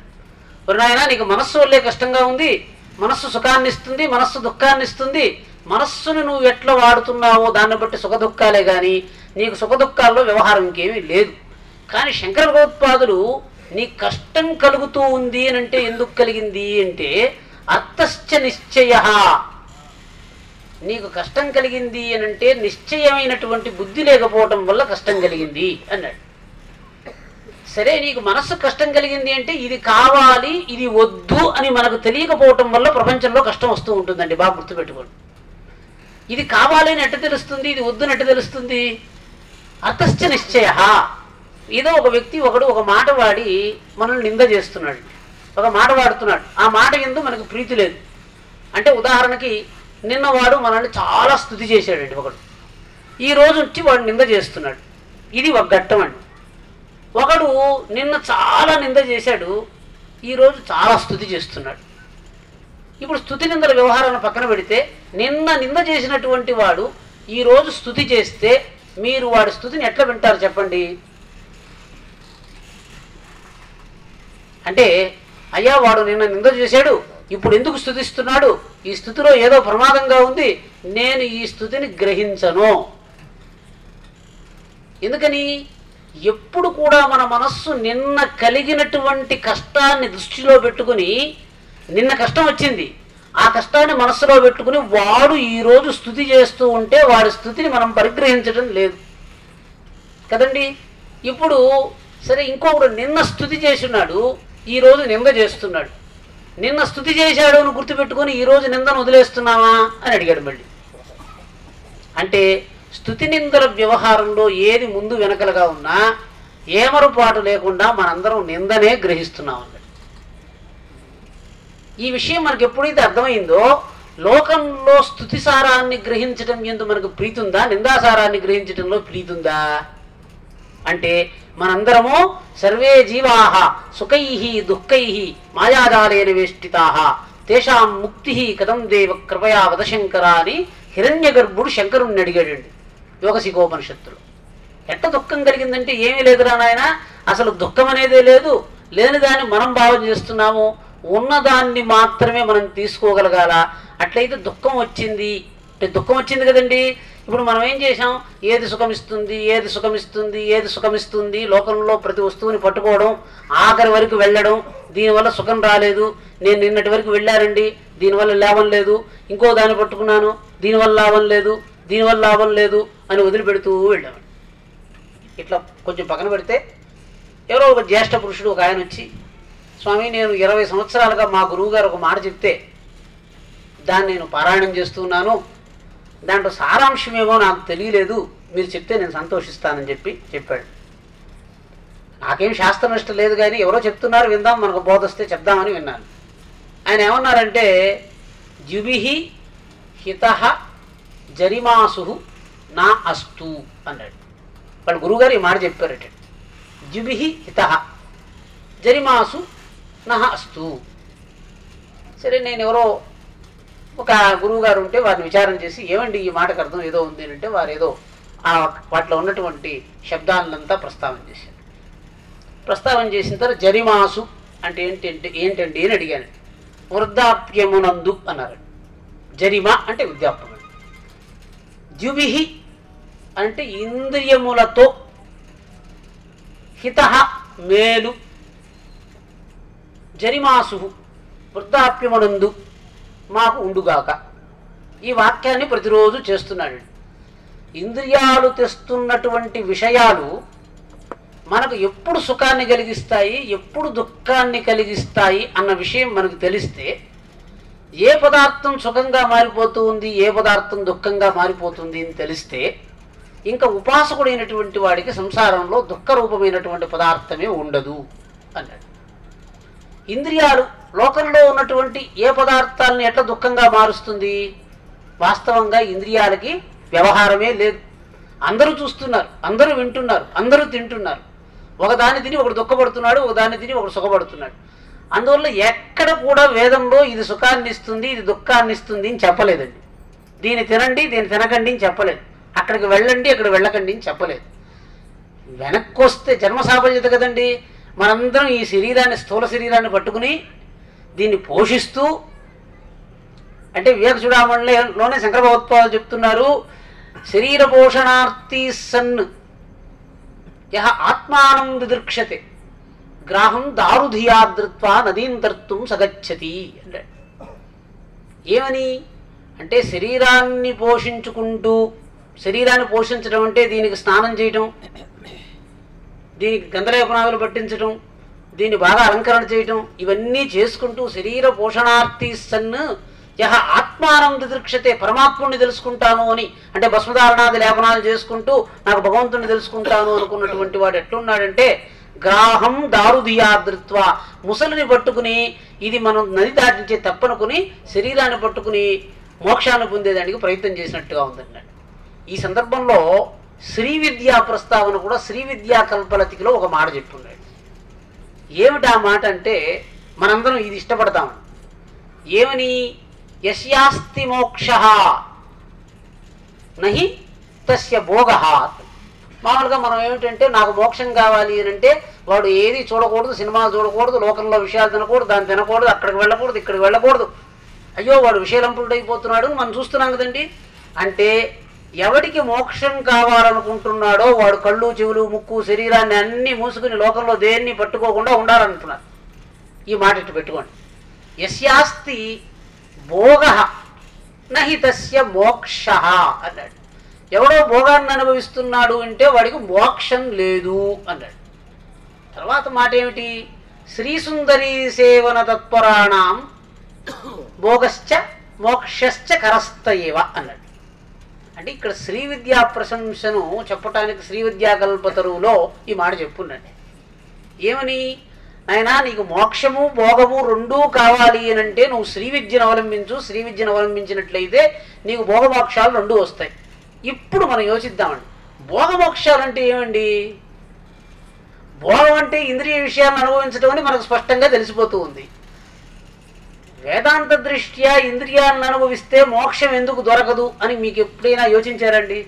మరి నాయన నీకు మనస్సు వల్లే కష్టంగా ఉంది మనస్సు సుఖాన్ని ఇస్తుంది మనస్సు దుఃఖాన్ని ఇస్తుంది మనస్సును నువ్వు ఎట్లా వాడుతున్నావో దాన్ని బట్టి సుఖ దుఃఖాలే కానీ నీకు సుఖ దుఃఖాల్లో వ్యవహారం ఇంకేమీ లేదు. కానీ శంకర భగవత్పాదులు నీ కష్టం కలుగుతూ ఉంది అని అంటే ఎందుకు కలిగింది అంటే అర్థశ్చ నిశ్చయ. నీకు కష్టం కలిగింది అని అంటే నిశ్చయమైనటువంటి బుద్ధి లేకపోవటం వల్ల కష్టం కలిగింది అన్నాడు. సరే నీకు మనస్సు కష్టం కలిగింది అంటే ఇది కావాలి ఇది వద్దు అని మనకు తెలియకపోవటం వల్ల ప్రపంచంలో కష్టం వస్తూ ఉంటుందండి. బాగా గుర్తుపెట్టుకోండి. ఇది కావాలి అని ఎట్ట తెలుస్తుంది? ఇది వద్దు తెలుస్తుంది? అతశ్చ నిశ్చయ. ఏదో ఒక వ్యక్తి ఒకడు ఒక మాట వాడి మనల్ని నింద చేస్తున్నాడు. ఒక మాట వాడుతున్నాడు. ఆ మాట ఎందు మనకు ప్రీతి లేదు. అంటే ఉదాహరణకి నిన్న వాడు మనల్ని చాలా స్థుతి చేశాడండి ఒకడు. ఈ రోజు వచ్చి వాడు నింద చేస్తున్నాడు. ఇది ఒక ఘట్టం అండి. ఒకడు నిన్న చాలా నింద చేశాడు ఈరోజు చాలా స్థుతి చేస్తున్నాడు. ఇప్పుడు స్థుతి నిందల వ్యవహారాన్ని పక్కన పెడితే నిన్న నింద చేసినటువంటి వాడు ఈరోజు స్థుతి చేస్తే మీరు వాడి స్థుతిని ఎట్లా వింటారు చెప్పండి? అంటే అయ్యా వాడు నిన్న నింద చేశాడు ఇప్పుడు ఎందుకు స్థుతిస్తున్నాడు? ఈ స్థుతిలో ఏదో ప్రమాదంగా ఉంది నేను ఈ స్థుతిని గ్రహించను. ఎందుకని? ఎప్పుడు కూడా మన మనస్సు నిన్న కలిగినటువంటి కష్టాన్ని దృష్టిలో పెట్టుకుని నిన్న కష్టం వచ్చింది. ఆ కష్టాన్ని మనస్సులో పెట్టుకుని వాడు ఈరోజు స్థుతి చేస్తూ ఉంటే వాడి స్థుతిని మనం పరిగ్రహించడం లేదు. కదండి? ఇప్పుడు సరే ఇంకొకడు నిన్న స్థుతి చేసినాడు ఈరోజు నింద చేస్తున్నాడు. నిన్న స్థుతి చేశాడు అని గుర్తుపెట్టుకొని ఈరోజు నిందను వదిలేస్తున్నావా అని అడిగాడు మళ్ళీ. అంటే స్థుతి నిందల వ్యవహారంలో ఏది ముందు వెనకలుగా ఉన్నా ఏమరుపాటు లేకుండా మనందరం నిందనే గ్రహిస్తున్నాం అన్నాడు ఈ విషయం మనకి ఎప్పుడైతే అర్థమైందో లోకంలో స్థుతి సారాన్ని గ్రహించడం ఎందు మనకు ప్రీతుందా నిందాసారాన్ని గ్రహించడంలో ప్రీతుందా? అంటే మనందరము సర్వే జీవాహ సుఖై దుఃఖై మాయాజాలేన వేష్టితా తేషాం ముక్తి కథం దేవ కృపయా వదశంకర అని హిరణ్య గర్భుడు శంకరుణ్ణి అడిగాడండి. యోగశిఖోపనిషత్తులు ఎట్ట దుఃఖం కలిగిందంటే ఏమీ లేదురా నాయన అసలు దుఃఖం అనేదే లేదు. లేని దాన్ని మనం భావన చేస్తున్నాము. ఉన్నదాన్ని మాత్రమే మనం తీసుకోగలగాల. అట్లయితే దుఃఖం వచ్చింది. అంటే దుఃఖం వచ్చింది కదండి. ఇప్పుడు మనం ఏం చేసాం ఏది సుఖమిస్తుంది ఏది సుఖమిస్తుంది ఏది సుఖమిస్తుంది లోకంలో ప్రతి వస్తువుని పట్టుకోవడం ఆఖరి వరకు వెళ్ళడం దీనివల్ల సుఖం రాలేదు. నేను నిన్నటి వరకు వెళ్ళానండి. దీనివల్ల లాభం లేదు. ఇంకో దాన్ని పట్టుకున్నాను. దీనివల్ల లాభం లేదు. దీనివల్ల లాభం లేదు అని వదిలిపెడుతూ వెళ్ళేవాడు. ఇట్లా కొంచెం పక్కన పెడితే ఎవరో ఒక జ్యేష్ఠ పురుషుడు ఒక ఆయన వచ్చి స్వామి నేను ఇరవై సంవత్సరాలుగా మా గురువుగారు ఒక మాట చెప్తే దాన్ని నేను పారాయణం చేస్తున్నాను. దాంట్లో సారాంశమేమో నాకు తెలియలేదు. మీరు చెప్తే నేను సంతోషిస్తానని చెప్పి చెప్పాడు. నాకేం శాస్త్రనిష్ట లేదు కానీ ఎవరో చెప్తున్నారు విందాం మనకు బోధస్తే చెప్దామని విన్నాను. ఆయన ఏమన్నారంటే జుబిహి హిత జరిమాసు నా అస్తు అన్నాడు. వాళ్ళ గురువుగారు ఈ మాట చెప్పారట. జుబిహి హిత. జరిమాసు నహ అస్తు. సరే నేను ఎవరో ఒక గురువుగారు ఉంటే వారిని విచారం చేసి ఏమండి ఈ మాటకు అర్థం ఏదో ఉంది అంటే వారు ఏదో ఆ వాటిలో ఉన్నటువంటి శబ్దాలంతా ప్రస్తావన చేశారు. ప్రస్తావన చేసిన తర్వాత జరిమాసు అంటే ఏంటంటే ఏంటండి అని అడిగాను. వృద్ధాప్యమునందు అన్నారు. జరిమ అంటే వృద్ధాప్యం జుబిహి అంటే ఇంద్రియములతో హిత మేలు. జరిమాసు వృద్ధాప్యమునందు మాకు ఉండుగాక. ఈ వాక్యాన్ని ప్రతిరోజు చేస్తున్నాడు. ఇంద్రియాలు తెస్తున్నటువంటి విషయాలు మనకు ఎప్పుడు సుఖాన్ని కలిగిస్తాయి ఎప్పుడు దుఃఖాన్ని కలిగిస్తాయి అన్న విషయం మనకు తెలిస్తే ఏ పదార్థం సుఖంగా మారిపోతూ ఉంది ఏ పదార్థం దుఃఖంగా మారిపోతుంది అని తెలిస్తే ఇంకా ఉపాసకుడైనటువంటి వాడికి సంసారంలో దుఃఖరూపమైనటువంటి పదార్థమే ఉండదు అన్నాడు. ఇంద్రియాలు లోకంలో ఉన్నటువంటి ఏ పదార్థాలను ఎట్లా దుఃఖంగా మారుస్తుంది? వాస్తవంగా ఇంద్రియాలకి వ్యవహారమే లేదు. అందరూ చూస్తున్నారు అందరూ వింటున్నారు అందరూ తింటున్నారు. ఒకదాన్ని తిని ఒకడు దుఃఖపడుతున్నాడు ఒకదాన్ని తిని ఒకడు సుఖపడుతున్నాడు. అందువల్ల ఎక్కడ కూడా వేదంలో ఇది సుఖాన్ని ఇస్తుంది ఇది దుఃఖాన్ని ఇస్తుంది అని చెప్పలేదండి. దీన్ని తినండి దీన్ని తినకండి అని చెప్పలేదు. అక్కడికి వెళ్ళండి అక్కడ వెళ్ళకండి అని చెప్పలేదు. వెనక్కి వస్తే జన్మ సాఫల్యత కదండి. మనందరం ఈ శరీరాన్ని స్థూల శరీరాన్ని పట్టుకుని దీన్ని పోషిస్తూ అంటే వివేక చూడమణిలోనే శంకర భగవత్పాలు చెప్తున్నారు శరీర పోషణార్థి సన్ యహ ఆత్మానం దిదృక్షతే గ్రాహం దారుధియాదృత్వా నదీంతర్తుం సగచ్చతి అంటాడు. ఏమని? అంటే శరీరాన్ని పోషించుకుంటూ శరీరాన్ని పోషించడం అంటే దీనికి స్నానం చేయటం దీనికి గంధలేపనాదులు పట్టించటం దీన్ని బాగా అలంకరణ చేయటం ఇవన్నీ చేసుకుంటూ శరీర పోషణార్థి సన్ యహ ఆత్మానం దిదృక్షతే పరమాత్ముడిని తెలుసుకుంటాను అని అంటే భస్మధారణాది లేపనాలు చేసుకుంటూ నాకు భగవంతుడిని తెలుసుకుంటాను అనుకున్నటువంటి వాడు ఎట్లున్నాడంటే గ్రాహం దారుధియాదృత్వ ముసలిని పట్టుకుని ఇది మనం నది దాటించే తప్పనుకుని శరీరాన్ని పట్టుకుని మోక్షాన్ని పొందేదానికి ప్రయత్నం చేసినట్టుగా ఉందండి ఈ సందర్భంలో శ్రీ విద్యా ప్రస్తావన కూడా శ్రీ విద్యా కల్పలతికిలో ఒక మాట చెప్పున్నాడు. ఏమిటి ఆ మాట అంటే మనందరం ఇది ఇష్టపడతాం. ఏమని? యస్యాస్తి మోక్ష. నహి తస్య భోగ. మామూలుగా మనం ఏమిటంటే నాకు మోక్షం కావాలి అని అంటే వాడు ఏది చూడకూడదు సినిమాలు చూడకూడదు లోకంలో విషయాలు తినకూడదు దాన్ని తినకూడదు అక్కడికి వెళ్ళకూడదు ఇక్కడికి వెళ్ళకూడదు. అయ్యో వాడు విషయలంపుడు అయిపోతున్నాడు మనం చూస్తున్నాం కదండి. అంటే ఎవడికి మోక్షం కావాలనుకుంటున్నాడో వాడు కళ్ళు చెవులు ముక్కు శరీరాన్ని అన్నీ మూసుకుని లోకంలో దేన్ని పట్టుకోకుండా ఉండాలంటున్నారు ఈ మాట ఇటు పెట్టుకోండి. యస్యాస్తి భోగ నహి తస్య మోక్ష అన్నాడు. ఎవడో భోగాన్ని అనుభవిస్తున్నాడు అంటే వాడికి మోక్షం లేదు అన్నాడు. తర్వాత మాట ఏమిటి? శ్రీసుందరీ సేవన తత్పరాణం భోగశ్చ మోక్షశ్చ కరస్త ఏవ అన్నాడు. అంటే ఇక్కడ శ్రీ విద్యా ప్రశంసను చెప్పటానికి శ్రీ విద్యా కల్పతరువులో ఈ మాట చెప్పున్నాడు. ఏమని? నాయనా నీకు మోక్షము భోగము రెండూ కావాలి అని అంటే నువ్వు శ్రీ విద్యను అవలంబించు. శ్రీ విద్యను అవలంబించినట్లయితే నీకు భోగమోక్షాలు రెండూ వస్తాయి. ఇప్పుడు మనం యోచిద్దామండి. భోగమోక్షాలు అంటే ఏమండి? భోగం అంటే ఇంద్రియ విషయాలను అనుభవించడం అని మనకు స్పష్టంగా తెలిసిపోతూ ఉంది. వేదాంత దృష్ట్యా ఇంద్రియాలను అనుభవిస్తే మోక్షం ఎందుకు దొరకదు అని మీకు ఎప్పుడైనా యోచించారండి?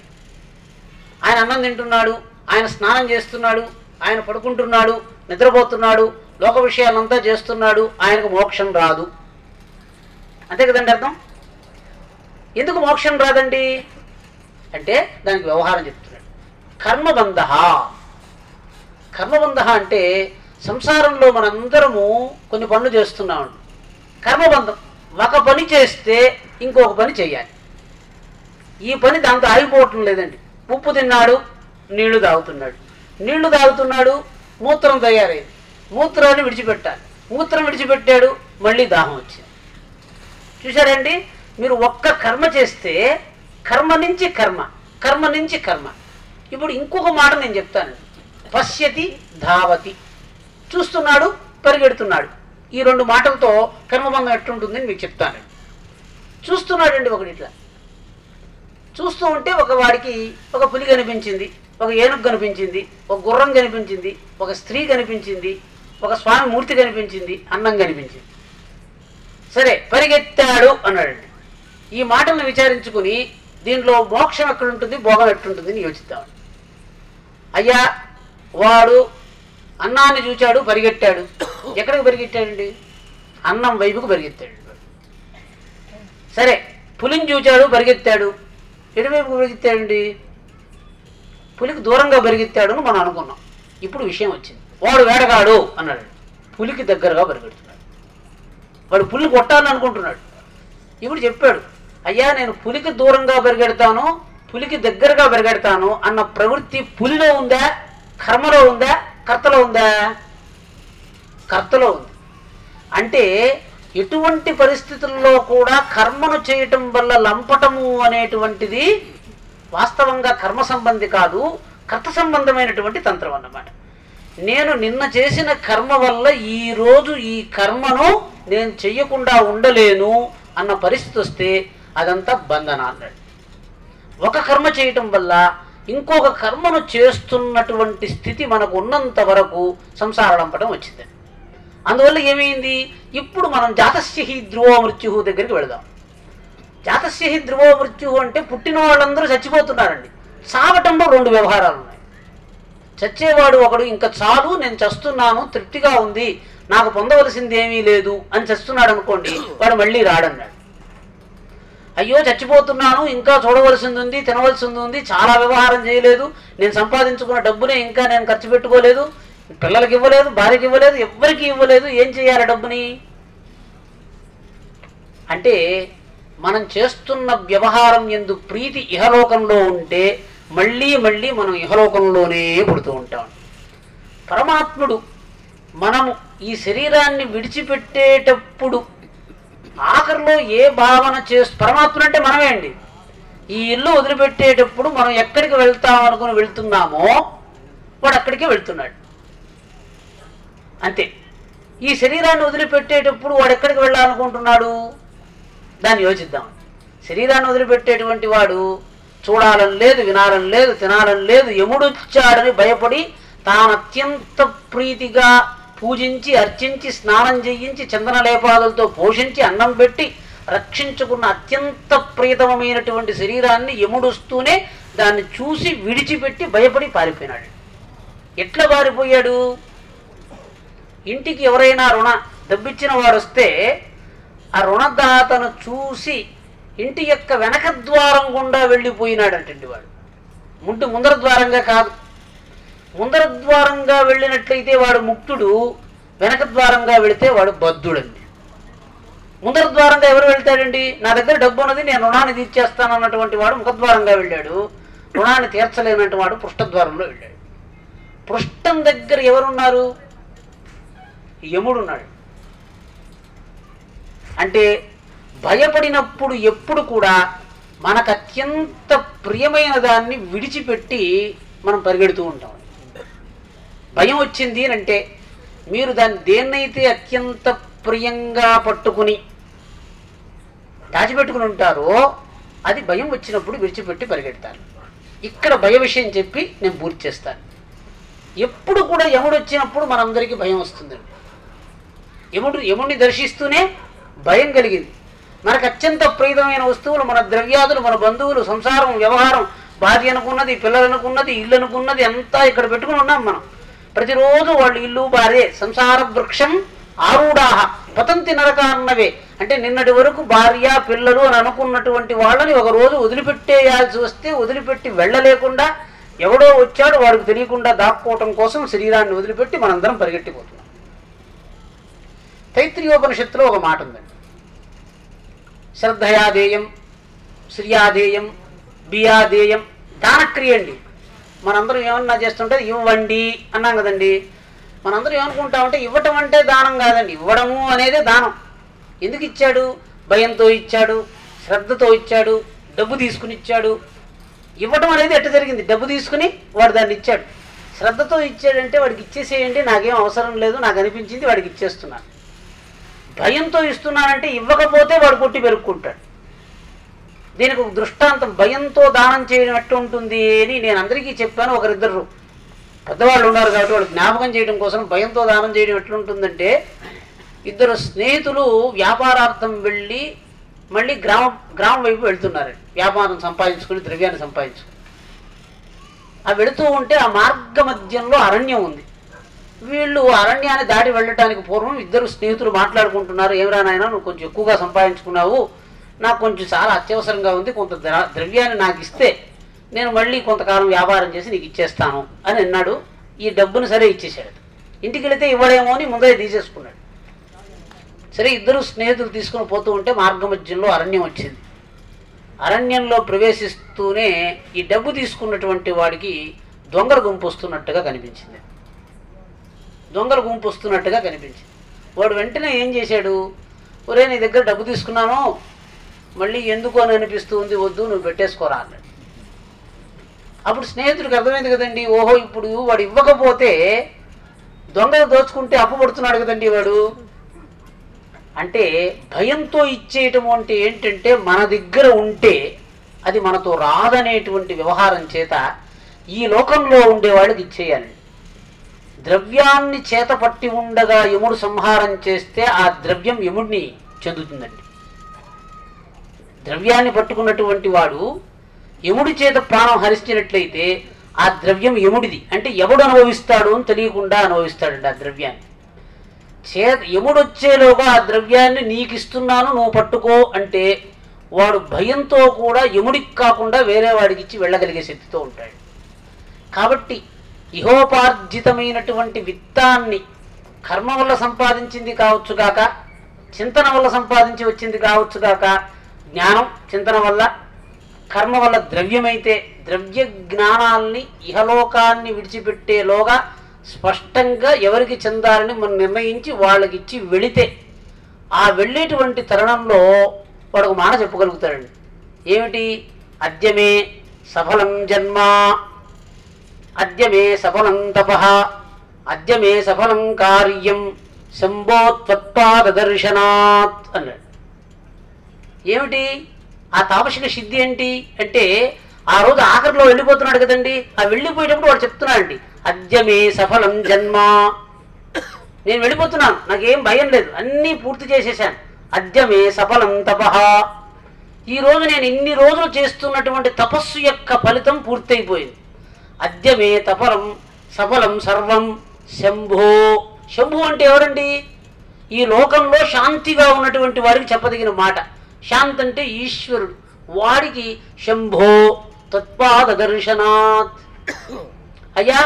ఆయన అన్నం తింటున్నాడు ఆయన స్నానం చేస్తున్నాడు ఆయన పడుకుంటున్నాడు నిద్రపోతున్నాడు లోక విషయాలంతా చేస్తున్నాడు ఆయనకు మోక్షం రాదు. అంతే కదండి అర్థం? ఎందుకు మోక్షం రాదండి? అంటే దానికి వ్యవహారం చెప్తున్నాడు. కర్మబంధ కర్మబంధ అంటే సంసారంలో మనందరము కొన్ని పనులు చేస్తున్నాం. కర్మబంధం. ఒక పని చేస్తే ఇంకొక పని చేయాలి. ఈ పని దాంతో ఆగిపోవటం లేదండి. ఉప్పు తిన్నాడు నీళ్ళు తాగుతున్నాడు. నీళ్ళు తాగుతున్నాడు మూత్రం తయారైంది. మూత్రాన్ని విడిచిపెట్టాలి. మూత్రం విడిచిపెట్టాడు మళ్ళీ దాహం వచ్చింది. చూశారండి? మీరు ఒక్క కర్మ చేస్తే కర్మ నుంచి కర్మ కర్మ నుంచి కర్మ. ఇప్పుడు ఇంకొక మాట నేను చెప్తాను. పశ్యతి ధావతి. చూస్తున్నాడు పరిగెడుతున్నాడు. ఈ రెండు మాటలతో కర్మభంగం ఎట్లుంటుందని మీకు చెప్తాను. చూస్తున్నాడండి ఒకటి ఇట్లా. చూస్తూ ఉంటే ఒక వాడికి ఒక పులి కనిపించింది ఒక ఏనుగు కనిపించింది ఒక గుర్రం కనిపించింది ఒక స్త్రీ కనిపించింది ఒక స్వామి మూర్తి కనిపించింది అన్నం కనిపించింది. సరే పరిగెత్తాడు అన్నాడండి. ఈ మాటలను విచారించుకుని దీంట్లో మోక్షం ఎక్కడుంటుంది భోగం ఎట్లుంటుంది అని యోచిద్దాం. అయ్యా వాడు అన్నాన్ని చూచాడు పరిగెట్టాడు. ఎక్కడికి పరిగెట్టాడండి? అన్నం వైపుకు పరిగెత్తాడు. సరే పులిని చూచాడు పరిగెత్తాడు. ఎటువైపుకు పరిగెత్తాడండి? పులికి దూరంగా పరిగెత్తాడు అని మనం అనుకున్నాం. ఇప్పుడు విషయం వచ్చింది. వాడు వేడగాడు అన్నాడు. పులికి దగ్గరగా పరిగెడుతున్నాడు. వాడు పులిని కొట్టాలని అనుకుంటున్నాడు. ఇప్పుడు చెప్పాడు అయ్యా నేను పులికి దూరంగా పరిగెడతాను పులికి దగ్గరగా పరిగెడతాను అన్న ప్రవృత్తి పులిలో ఉందా కర్మలో ఉందా కర్తలో ఉందా? కర్తలో ఉంది. అంటే ఎటువంటి పరిస్థితుల్లో కూడా కర్మను చేయటం వల్ల లంపటము అనేటువంటిది వాస్తవంగా కర్మ సంబంధి కాదు కర్త సంబంధమైనటువంటి తంత్రం అన్నమాట. నేను నిన్న చేసిన కర్మ వల్ల ఈ రోజు ఈ కర్మను నేను చెయ్యకుండా ఉండలేను అన్న పరిస్థితి వస్తే అదంతా బంధన అన్నాడు. ఒక కర్మ చేయటం వల్ల ఇంకొక కర్మను చేస్తున్నటువంటి స్థితి మనకు ఉన్నంత వరకు సంసారడంపడం వచ్చింది. అందువల్ల ఏమైంది? ఇప్పుడు మనం జాతస్యహి ధ్రువో మృత్యు దగ్గరికి వెళదాం. జాతస్యహి ధ్రువో మృత్యు అంటే పుట్టిన వాళ్ళందరూ చచ్చిపోతున్నారండి. చావటంలో రెండు వ్యవహారాలు ఉన్నాయి. చచ్చేవాడు ఒకడు ఇంకా చాలు నేను చస్తున్నాను తృప్తిగా ఉంది నాకు పొందవలసింది ఏమీ లేదు అని చస్తున్నాడు అనుకోండి వాడు మళ్ళీ రాడన్నాడు. అయ్యో చచ్చిపోతున్నాను ఇంకా చూడవలసింది ఉంది తినవలసింది ఉంది చాలా వ్యవహారం చేయలేదు నేను సంపాదించుకున్న డబ్బునే ఇంకా నేను ఖర్చు పెట్టుకోలేదు పిల్లలకి ఇవ్వలేదు భార్యకి ఇవ్వలేదు ఎవ్వరికి ఇవ్వలేదు ఏం చేయాలి డబ్బుని? అంటే మనం చేస్తున్న వ్యవహారం ఎందు ప్రీతి ఇహలోకంలో ఉంటే మళ్ళీ మళ్ళీ మనం ఇహలోకంలోనే పుడుతూ ఉంటాం. పరమాత్ముడు మనము ఈ శరీరాన్ని విడిచిపెట్టేటప్పుడు ఆఖరిలో ఏ భావన చేస్తూ పరమాత్మ అంటే మనమే అండి. ఈ ఇల్లు వదిలిపెట్టేటప్పుడు మనం ఎక్కడికి వెళ్తాం అనుకుని వెళ్తున్నామో వాడు అక్కడికే వెళ్తున్నాడు. అంతే. ఈ శరీరాన్ని వదిలిపెట్టేటప్పుడు వాడు ఎక్కడికి వెళ్ళాలనుకుంటున్నాడు? దాన్ని యోచిద్దాం. శరీరాన్ని వదిలిపెట్టేటువంటి వాడు చూడాలని లేదు వినాలని లేదు తినాలని లేదు ఎముడొచ్చాడని భయపడి తాను అత్యంత ప్రీతిగా పూజించి అర్చించి స్నానం చేయించి చందనలేపాదులతో పోషించి అన్నం పెట్టి రక్షించుకున్న అత్యంత ప్రియతమమైనటువంటి శరీరాన్ని ఎముడుస్తూనే దాన్ని చూసి విడిచిపెట్టి భయపడి పారిపోయినాడు. ఎట్లా పారిపోయాడు? ఇంటికి ఎవరైనా రుణ డబ్బిచ్చిన వాడు వస్తే ఆ రుణదాతను చూసి ఇంటి యొక్క వెనక ద్వారం గుండా వెళ్ళిపోయినాడంటండి వాడు. ముందు ముందర ద్వారంగా కాదు ముందర ద్వారంగా వెళ్ళినట్లయితే వాడు ముక్తుడు వెనక ద్వారంగా వెళితే వాడు బద్ధుడండి. ముందర ద్వారంగా ఎవరు వెళ్తాడండి? నా దగ్గర డబ్బు ఉన్నది నేను రుణాన్ని తీర్చేస్తాను అన్నటువంటి వాడు ముఖద్వారంగా వెళ్ళాడు. రుణాన్ని తీర్చలేనటువంటి వాడు పృష్ఠద్వారంలో వెళ్ళాడు. పృష్ఠం దగ్గర ఎవరున్నారు? యముడున్నాడు. అంటే భయపడినప్పుడు ఎప్పుడు కూడా మనకు అత్యంత ప్రియమైన దాన్ని విడిచిపెట్టి మనం పరిగెడుతూ ఉంటాం. భయం వచ్చింది అని అంటే మీరు దాన్ని దేన్నైతే అత్యంత ప్రియంగా పట్టుకుని దాచిపెట్టుకుని ఉంటారో అది భయం వచ్చినప్పుడు విడిచిపెట్టి పరిగెడతారు. ఇక్కడ భయ విషయం చెప్పి నేను పూర్తి చేస్తాను. ఎప్పుడు కూడా యముడు వచ్చినప్పుడు మనందరికీ భయం వస్తుందండి యముడు యముడిని దర్శిస్తూనే భయం కలిగింది. మనకు అత్యంత ప్రియమైన వస్తువులు మన ద్రవ్యాదులు మన బంధువులు సంసారం వ్యవహారం భార్య అనుకున్నది పిల్లలు అనుకున్నది ఇల్లు అనుకున్నది అంతా ఇక్కడ పెట్టుకుని ఉన్నాం మనం. ప్రతిరోజు వాళ్ళు ఇల్లు భార్య సంసార వృక్షం ఆరుడాహ పతంతి నరకాన్నవే. అంటే నిన్నటి వరకు భార్య పిల్లలు అని అనుకున్నటువంటి వాళ్ళని ఒకరోజు వదిలిపెట్టేయాల్సి వస్తే వదిలిపెట్టి వెళ్ళలేకుండా ఎవడో వచ్చాడు వాడికి తెలియకుండా దాక్కోవటం కోసం శరీరాన్ని వదిలిపెట్టి మనందరం పరిగెట్టిపోతున్నాం. తైత్రియోపనిషత్తులో ఒక మాట ఉందండి. శ్రద్ధయాదేయం శ్రియాదేయం బియాదేయం దానక్రియ అండి మనందరం ఏమన్నా చేస్తుంటే ఇవ్వండి అన్నాం కదండి. మనందరం ఏమనుకుంటామంటే ఇవ్వటం అంటే దానం కాదండి. ఇవ్వడము అనేదే దానం. ఎందుకు ఇచ్చాడు? భయంతో ఇచ్చాడు శ్రద్ధతో ఇచ్చాడు డబ్బు తీసుకుని ఇచ్చాడు. ఇవ్వటం అనేది ఎట్ట జరిగింది? డబ్బు తీసుకుని వాడు దాన్ని ఇచ్చాడు. శ్రద్ధతో ఇచ్చాడంటే వాడికి ఇచ్చేసేయండి నాకేం అవసరం లేదు నాకు అనిపించింది వాడికి ఇచ్చేస్తున్నాను భయంతో ఇస్తున్నానంటే ఇవ్వకపోతే వాడు కొట్టి పెరుక్కుంటాడు. దీనికి దృష్టాంతం భయంతో దానం చేయనట్టు ఉంటుంది అని నేను అందరికీ చెప్పాను ఒకరిద్దరు. పెద్దవాళ్ళు ఉన్నారు కాబట్టి వాళ్ళు జ్ఞాపకం చేయడం కోసం భయంతో దానం చేయడం ఎట్లుంటుందంటే ఇద్దరు స్నేహితులు వ్యాపారార్థం వెళ్ళి మళ్ళీ గ్రామ గ్రామం వైపు వెళ్తున్నారు. వ్యాపారం సంపాదించుకుని ద్రవ్యాన్ని సంపాదించుకుని. ఆ వెళుతూ ఉంటే ఆ మార్గ మధ్యంలో అరణ్యం ఉంది. వీళ్ళు అరణ్యాన్ని దాటి వెళ్ళటానికి పూర్వం ఇద్దరు స్నేహితులు మాట్లాడుకుంటున్నారు. ఏమిరా నాయన నువ్వు కొంచెం ఎక్కువగా సంపాదించుకున్నావు. నాకు కొంచెం చాలా అత్యవసరంగా ఉంది కొంత ద్ర- ద్రవ్యాన్ని నాకు ఇస్తే నేను మళ్ళీ కొంతకాలం వ్యాపారం చేసి నీకు ఇచ్చేస్తాను అని అన్నాడు. ఈ డబ్బును సరే ఇచ్చేసాడు ఇంటికి వెళితే ఇవ్వడేమో అని ముందే తీసేసుకున్నాడు. సరే ఇద్దరు స్నేహితులు తీసుకుని పోతూ ఉంటే మార్గ మధ్యంలో అరణ్యం వచ్చింది. అరణ్యంలో ప్రవేశిస్తూనే ఈ డబ్బు తీసుకున్నటువంటి వాడికి దొంగల గుంపు వస్తున్నట్టుగా కనిపించింది. దొంగల గుంపు వస్తున్నట్టుగా కనిపించింది. వాడు వెంటనే ఏం చేశాడు? ఒరే నీ దగ్గర డబ్బు తీసుకున్నాను. మళ్ళీ ఎందుకు అని అనిపిస్తూ ఉంది వద్దు నువ్వు పెట్టేసుకోరా అన్నాడు. అప్పుడు స్నేహితుడికి అర్థమైంది కదండి ఓహో ఇప్పుడు వాడు ఇవ్వకపోతే దొంగలు దోచుకుంటే అప్పు పడుతున్నాడు కదండి వాడు. అంటే భయంతో ఇచ్చేయటం అంటే ఏంటంటే మన దగ్గర ఉంటే అది మనతో రాదనేటువంటి వ్యవహారం చేత ఈ లోకంలో ఉండే వాళ్ళకి ఇచ్చేయాలి. ద్రవ్యాన్ని చేత పట్టి ఉండగా యముడు సంహారం చేస్తే ఆ ద్రవ్యం యముడిని చెందుతుందండి. ద్రవ్యాన్ని పట్టుకున్నటువంటి వాడు యముడి చేత ప్రాణం హరిస్తున్నట్లయితే ఆ ద్రవ్యం యముడిది. అంటే ఎవడు అనుభవిస్తాడు అని తెలియకుండా అనుభవిస్తాడండి ఆ ద్రవ్యాన్ని. చేత యముడు వచ్చేలోగా ఆ ద్రవ్యాన్ని నీకు ఇస్తున్నాను నువ్వు పట్టుకో అంటే వాడు భయంతో కూడా యముడికి కాకుండా వేరే వాడికి ఇచ్చి వెళ్ళగలిగే శక్తితో ఉంటాడు. కాబట్టి ఇహోపార్జితమైనటువంటి విత్తాన్ని కర్మ వల్ల సంపాదించింది కావచ్చు కాక చింతన వల్ల సంపాదించి వచ్చింది కావచ్చు కాక జ్ఞానం చింతన వల్ల కర్మ వల్ల ద్రవ్యమైతే ద్రవ్య జ్ఞానాల్ని ఇహలోకాన్ని విడిచిపెట్టేలోగా స్పష్టంగా ఎవరికి చెందాలని మనం నిర్ణయించి వాళ్ళకి ఇచ్చి వెళితే ఆ వెళ్ళేటువంటి తరుణంలో వాడు ఒక మాట చెప్పగలుగుతాడండి. ఏమిటి? అద్యమే సఫలం జన్మ అద్యమే సఫలం తప అద్యమే సఫలం కార్యం శంభోత్పత్పాద దర్శనాత్ అన్నాడు. ఏమిటి? ఆ తాపసిక సిద్ధి ఏంటి? అంటే ఆ రోజు ఆఖరిలో వెళ్ళిపోతున్నాడు కదండి. ఆ వెళ్ళిపోయేటప్పుడు వాడు చెప్తున్నాడండి అద్యమే సఫలం జన్మ. నేను వెళ్ళిపోతున్నాను నాకేం భయం లేదు అన్నీ పూర్తి చేసేసాను. అద్యమే సఫలం తపహ ఈ రోజు నేను ఇన్ని రోజులు చేస్తున్నటువంటి తపస్సు యొక్క ఫలితం పూర్తయిపోయింది. అద్యమే తపరం సఫలం సర్వం శంభో. శంభు అంటే ఎవరండి? ఈ లోకంలో శాంతిగా ఉన్నటువంటి వారికి చెప్పదగిన మాట. శాంత్ అంటే ఈశ్వరుడు. వాడికి శంభో తత్పాద దర్శనాత్ అయ్యా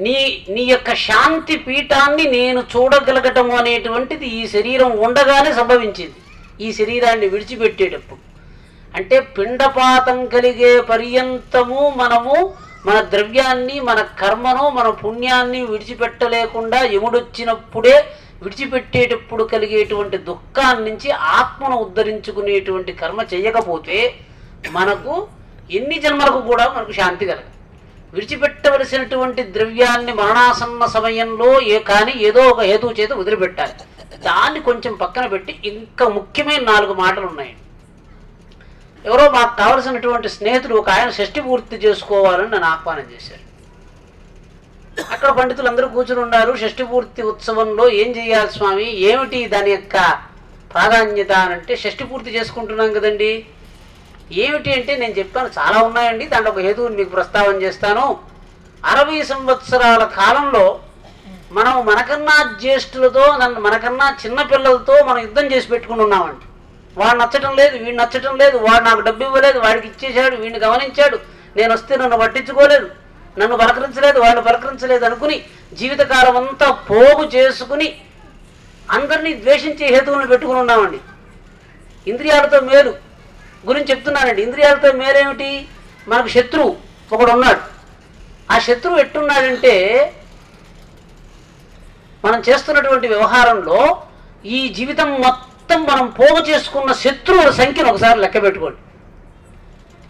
నీ నీ యొక్క శాంతి పీఠాన్ని నేను చూడగలగటం అనేటువంటిది ఈ శరీరం ఉండగానే సంభవించింది. ఈ శరీరాన్ని విడిచిపెట్టేటప్పుడు. అంటే పిండపాతం కలిగే పర్యంతము మనము మన ద్రవ్యాన్ని మన కర్మను మన పుణ్యాన్ని విడిచిపెట్టలేకుండా ఎముడొచ్చినప్పుడే విడిచిపెట్టేటప్పుడు కలిగేటువంటి దుఃఖాన్ని నుంచి ఆత్మను ఉద్ధరించుకునేటువంటి కర్మ చేయకపోతే మనకు ఎన్ని జన్మలకు కూడా మనకు శాంతి కలగదు. విడిచిపెట్టవలసినటువంటి ద్రవ్యాన్ని మరణాసన్న సమయంలో ఏ కానీ ఏదో ఒక హేతు చేత వదిలిపెట్టాలి. దాన్ని కొంచెం పక్కన పెట్టి ఇంకా ముఖ్యమైన నాలుగు మాటలు ఉన్నాయి. ఎవరో మాకు కావలసినటువంటి స్నేహితుడు ఒక ఆయన షష్టి పూర్తి చేసుకోవాలని నన్ను ఆహ్వానం చేశారు. అక్కడ పండితులు అందరూ కూర్చుని ఉన్నారు. షష్ఠి పూర్తి ఉత్సవంలో ఏం చేయాలి స్వామి? ఏమిటి దాని యొక్క ప్రాధాన్యత అని అంటే షష్ఠి పూర్తి చేసుకుంటున్నాం కదండి. ఏమిటి అంటే నేను చెప్పాను చాలా ఉన్నాయండి. దాంట్లో ఒక హేతువుని మీకు ప్రస్తావన చేస్తాను. అరవై సంవత్సరాల కాలంలో మనం మనకన్నా జ్యేష్ఠులతో నన్ను మనకన్నా చిన్నపిల్లలతో మనం యుద్ధం చేసి పెట్టుకుని ఉన్నామండి. వాడు నచ్చటం లేదు వీడు నచ్చటం లేదు వాడు నాకు డబ్బు ఇవ్వలేదు వాడికి ఇచ్చేశాడు వీడిని గమనించాడు నేను వస్తే నన్ను పట్టించుకోలేదు. నన్ను పలకరించలేదు వాళ్ళు పలకరించలేదు అనుకుని జీవితకాలం అంతా పోగు చేసుకుని అందరినీ ద్వేషించే హేతువులను పెట్టుకుని ఉన్నామండి. ఇంద్రియాలతో మేలు గురించి చెప్తున్నానండి. ఇంద్రియాలతో మేలేమిటి? మనకు శత్రువు ఒకడు ఉన్నాడు ఆ శత్రువు ఎట్టున్నాడంటే మనం చేస్తున్నటువంటి వ్యవహారంలో ఈ జీవితం మొత్తం మనం పోగు చేసుకున్న శత్రువుల సంఖ్యను ఒకసారి లెక్క పెట్టుకోండి.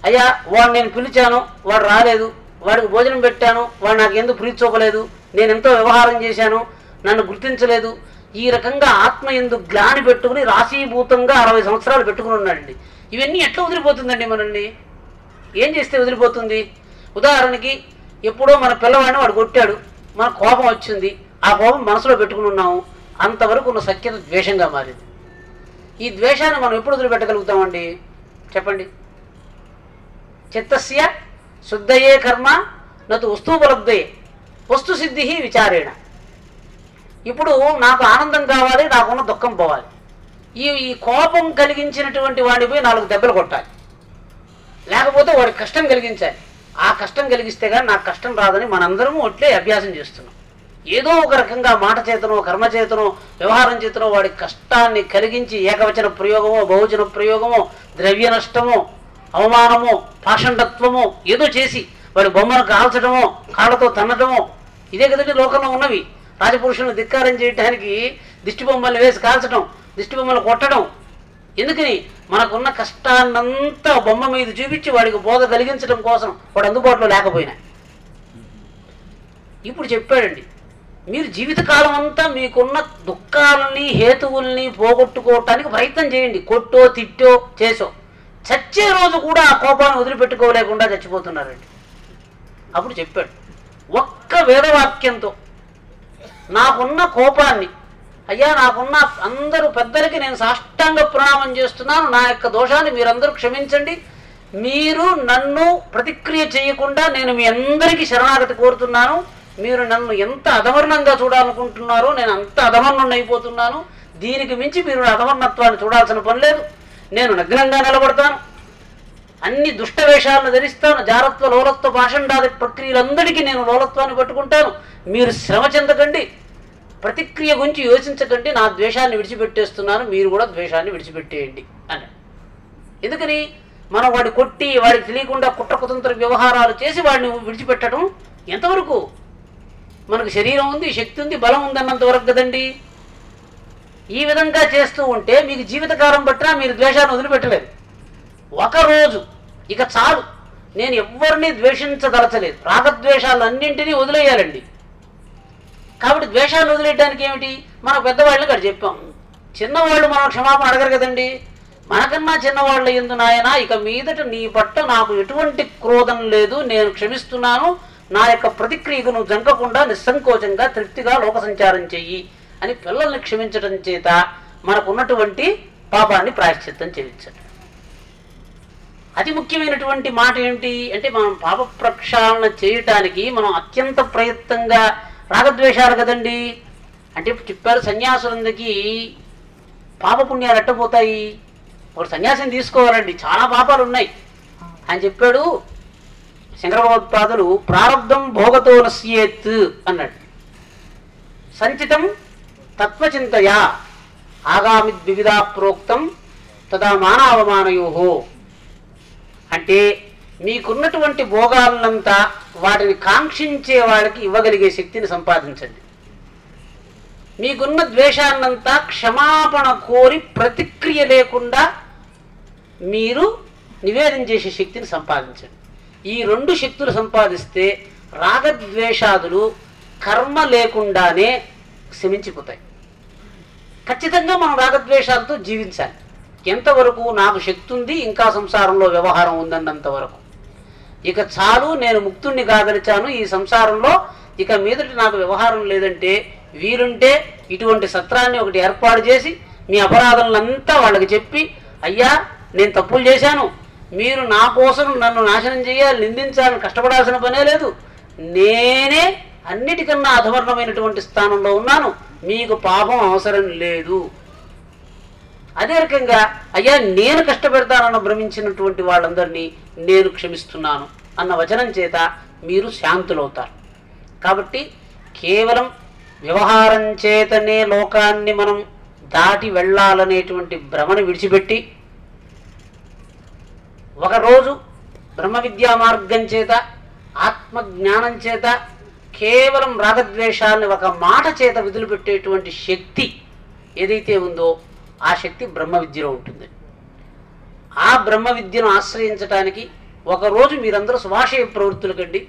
అయ్యా వాడు నేను పిలిచాను వాడు రాలేదు వాడికి భోజనం పెట్టాను వాడు నాకు ఎందుకు ప్రీతి చూపలేదు? నేను ఎంతో వ్యవహారం చేశాను నన్ను గుర్తించలేదు. ఈ రకంగా ఆత్మ ఎందు గ్లాని పెట్టుకుని రాశీభూతంగా అరవై సంవత్సరాలు పెట్టుకుని ఉన్నాడండి. ఇవన్నీ ఎట్లా వదిలిపోతుందండి మనల్ని? ఏం చేస్తే వదిలిపోతుంది? ఉదాహరణకి ఎప్పుడో మన పిల్లవాడిని వాడు కొట్టాడు. మన కోపం వచ్చింది. ఆ కోపం మనసులో పెట్టుకుని ఉన్నాము. అంతవరకు ఉన్న సఖ్యత ద్వేషంగా మారింది. ఈ ద్వేషాన్ని మనం ఎప్పుడు వదిలిపెట్టగలుగుతామండి? చెప్పండి. చిత్తస్య శుద్ధయే కర్మ నతు వస్తువుపలబ్ధయే వస్తు సిద్ధి విచారేణ. ఇప్పుడు నాకు ఆనందం కావాలి నాకున్న దుఃఖం పోవాలి. ఈ ఈ కోపం కలిగించినటువంటి వాడిపై నాలుగు దెబ్బలు కొట్టాలి. లేకపోతే వాడికి కష్టం కలిగించాలి. ఆ కష్టం కలిగిస్తే కానీ నాకు కష్టం రాదని మనందరము ఒట్లే అభ్యాసం చేస్తున్నాం. ఏదో ఒక రకంగా మాట చేతనో కర్మ చేతనో వ్యవహారం చేతనో వాడి కష్టాన్ని కలిగించి ఏకవచన ప్రయోగమో బహుజన ప్రయోగమో ద్రవ్య నష్టమో అవమానమో పాషండత్వము ఏదో చేసి వాడి బొమ్మను కాల్చడమో కాళ్ళతో తన్నడమో ఇదే కదండి లోకంలో ఉన్నవి. రాజపురుషులను ధిక్కారం చేయడానికి దిష్టి బొమ్మలు వేసి కాల్చడం దిష్టి బొమ్మలు కొట్టడం. ఎందుకని? మనకున్న కష్టాన్నంతా బొమ్మ మీద చూపించి వాడికి బోధ కలిగించడం కోసం వాడు అందుబాటులో లేకపోయినా. ఇప్పుడు చెప్పాడండి మీరు జీవితకాలం అంతా మీకున్న దుఃఖాలని హేతువుల్ని పోగొట్టుకోవటానికి ప్రయత్నం చేయండి. కొట్టో తిట్టో చేసో. చచ్చే రోజు కూడా ఆ కోపాన్ని వదిలిపెట్టుకోలేకుండా చచ్చిపోతున్నారండి. అప్పుడు చెప్పాడు ఒక్క వేదవాక్యంతో నాకున్న కోపాన్ని అయ్యా నాకున్న అందరూ పెద్దలకి నేను సాష్టాంగ ప్రణామం చేస్తున్నాను నా యొక్క దోషాన్ని మీరందరూ క్షమించండి మీరు నన్ను ప్రతిక్రియ చేయకుండా నేను మీ అందరికీ శరణాగతి కోరుతున్నాను మీరు నన్ను ఎంత అధవర్ణంగా చూడాలనుకుంటున్నారో నేను అంత అధవర్ణం అయిపోతున్నాను దీనికి మించి మీరు అధవర్ణత్వాన్ని చూడాల్సిన పని లేదు. నేను నగ్నంగా నిలబడతాను. అన్ని దుష్ట వేషాలను ధరిస్తాను. జారత్వ లోలత్వ భాషండాది ప్రక్రియలందరికీ నేను లోలత్వాన్ని పట్టుకుంటాను. మీరు శ్రమ చెందకండి. ప్రతిక్రియ గురించి యోచించకండి. నా ద్వేషాన్ని విడిచిపెట్టేస్తున్నాను. మీరు కూడా ద్వేషాన్ని విడిచిపెట్టేయండి అని. ఎందుకని? మనం వాడి కొట్టి వాడికి తెలియకుండా కుట్ర కుతంత్ర వ్యవహారాలు చేసి వాడిని విడిచిపెట్టడం ఎంతవరకు? మనకు శరీరం ఉంది శక్తి ఉంది బలం ఉంది అన్నంత వరకు కదండి. ఈ విధంగా చేస్తూ ఉంటే మీకు జీవితకాలం పట్టినా మీరు ద్వేషాన్ని వదిలిపెట్టలేదు ఒకరోజు ఇక చాలు. నేను ఎవ్వరిని ద్వేషించదలచలేదు. రాగద్వేషాలన్నింటినీ వదిలేయాలండి. కాబట్టి ద్వేషాన్ని వదిలేయడానికి ఏమిటి? మన పెద్దవాళ్ళు ఇక్కడ చెప్పాం. చిన్నవాళ్ళు మనం క్షమాపణ అడగరు కదండి. మనకన్నా చిన్నవాళ్ళ ఎందు నాయన ఇక మీదట నీ పట్ల నాకు ఎటువంటి క్రోధం లేదు. నేను క్షమిస్తున్నాను. నా యొక్క ప్రతిక్రియకు నువ్వు జంకకుండా నిస్సంకోచంగా తృప్తిగా లోక సంచారం చెయ్యి. అని పిల్లల్ని క్షమించడం చేత మనకున్నటువంటి పాపాన్ని ప్రాయశ్చిత్తం చేయించడం. అతి ముఖ్యమైనటువంటి మాట ఏంటి అంటే మనం పాప ప్రక్షాళన చేయటానికి మనం అత్యంత ప్రయత్నంగా రాగద్వేషాలు కదండి. అంటే చెప్పారు సన్యాసులందరికీ పాపపుణ్యాలు ఎట్టపోతాయి ఒక సన్యాసం తీసుకోవాలండి. చాలా పాపాలు ఉన్నాయి. ఆయన చెప్పాడు శంకర భగవత్పాదులు ప్రారంధం భోగతో నశ్యేత్ అన్నాడు. సంచితం తత్వచింతయా. ఆగామి ద్విధా ప్రోక్తం తదా మానావమానయో. అంటే మీకున్నటువంటి భోగాలనంతా వాటిని కాంక్షించే వాళ్ళకి ఇవ్వగలిగే శక్తిని సంపాదించండి. మీకున్న ద్వేషాన్నంతా క్షమాపణ కోరి ప్రతిక్రియ లేకుండా మీరు నివేదన చేసే శక్తిని సంపాదించండి. ఈ రెండు శక్తులు సంపాదిస్తే రాగద్వేషాదులు కర్మ లేకుండానే శమించిపోతాయి ఖచ్చితంగా మనం రాగద్వేషాలతో జీవించాలి. ఎంతవరకు నాకు శక్తి ఉంది ఇంకా సంసారంలో వ్యవహారం ఉందన్నంత వరకు. ఇక చాలు నేను ముక్తుణ్ణి కాదలిచాను ఈ సంసారంలో ఇక మీదటి నాకు వ్యవహారం లేదంటే వీరుంటే ఇటువంటి సత్రాన్ని ఒకటి ఏర్పాటు చేసి మీ అపరాధములంతా వాళ్ళకి చెప్పి అయ్యా నేను తప్పులు చేశాను. మీరు నా కోసం నన్ను నాశనం చేయాలి నిందించాలని కష్టపడాల్సిన పనే లేదు. నేనే అన్నిటికన్నా అధవర్ణమైనటువంటి స్థానంలో ఉన్నాను. మీకు పాపం అవసరం లేదు. అదే రకంగా అయ్యా నేను కష్టపెడతానన్న భ్రమించినటువంటి వాళ్ళందరినీ నేను క్షమిస్తున్నాను అన్న వచనం చేత మీరు శాంతులవుతారు. కాబట్టి కేవలం వ్యవహారం చేతనే లోకాన్ని మనం దాటి వెళ్ళాలనేటువంటి భ్రమను విడిచిపెట్టి ఒకరోజు బ్రహ్మ విద్యా మార్గం చేత ఆత్మజ్ఞానం చేత కేవలం రాగద్వేషాన్ని ఒక మాట చేత విధులుపెట్టేటువంటి శక్తి ఏదైతే ఉందో ఆ శక్తి బ్రహ్మ విద్యలో ఉంటుంది. ఆ బ్రహ్మ విద్యను ఆశ్రయించటానికి ఒకరోజు మీరందరూ సుభాషయ ప్రవృత్తులు కండి.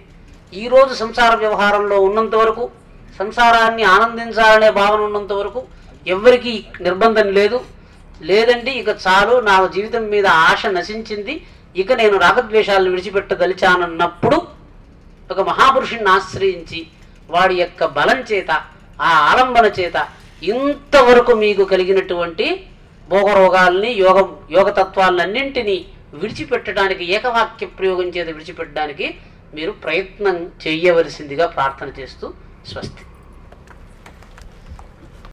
ఈరోజు సంసార వ్యవహారంలో ఉన్నంత వరకు సంసారాన్ని ఆనందించాలనే భావన ఉన్నంత వరకు ఎవ్వరికీ నిర్బంధం లేదు. లేదండి ఇక చాలు నా జీవితం మీద ఆశ నశించింది ఇక నేను రాగద్వేషాలను విడిచిపెట్టదలిచానన్నప్పుడు ఒక మహాపురుషుణ్ణి ఆశ్రయించి వాడి యొక్క బలం చేత ఆ ఆలంబన చేత ఇంతవరకు మీకు కలిగినటువంటి భోగరోగాల్ని యోగ యోగతత్వాలన్నింటినీ విడిచిపెట్టడానికి ఏకవాక్య ప్రయోగం చేత విడిచిపెట్టడానికి మీరు ప్రయత్నం చేయవలసిందిగా ప్రార్థన చేస్తూ స్వస్తి.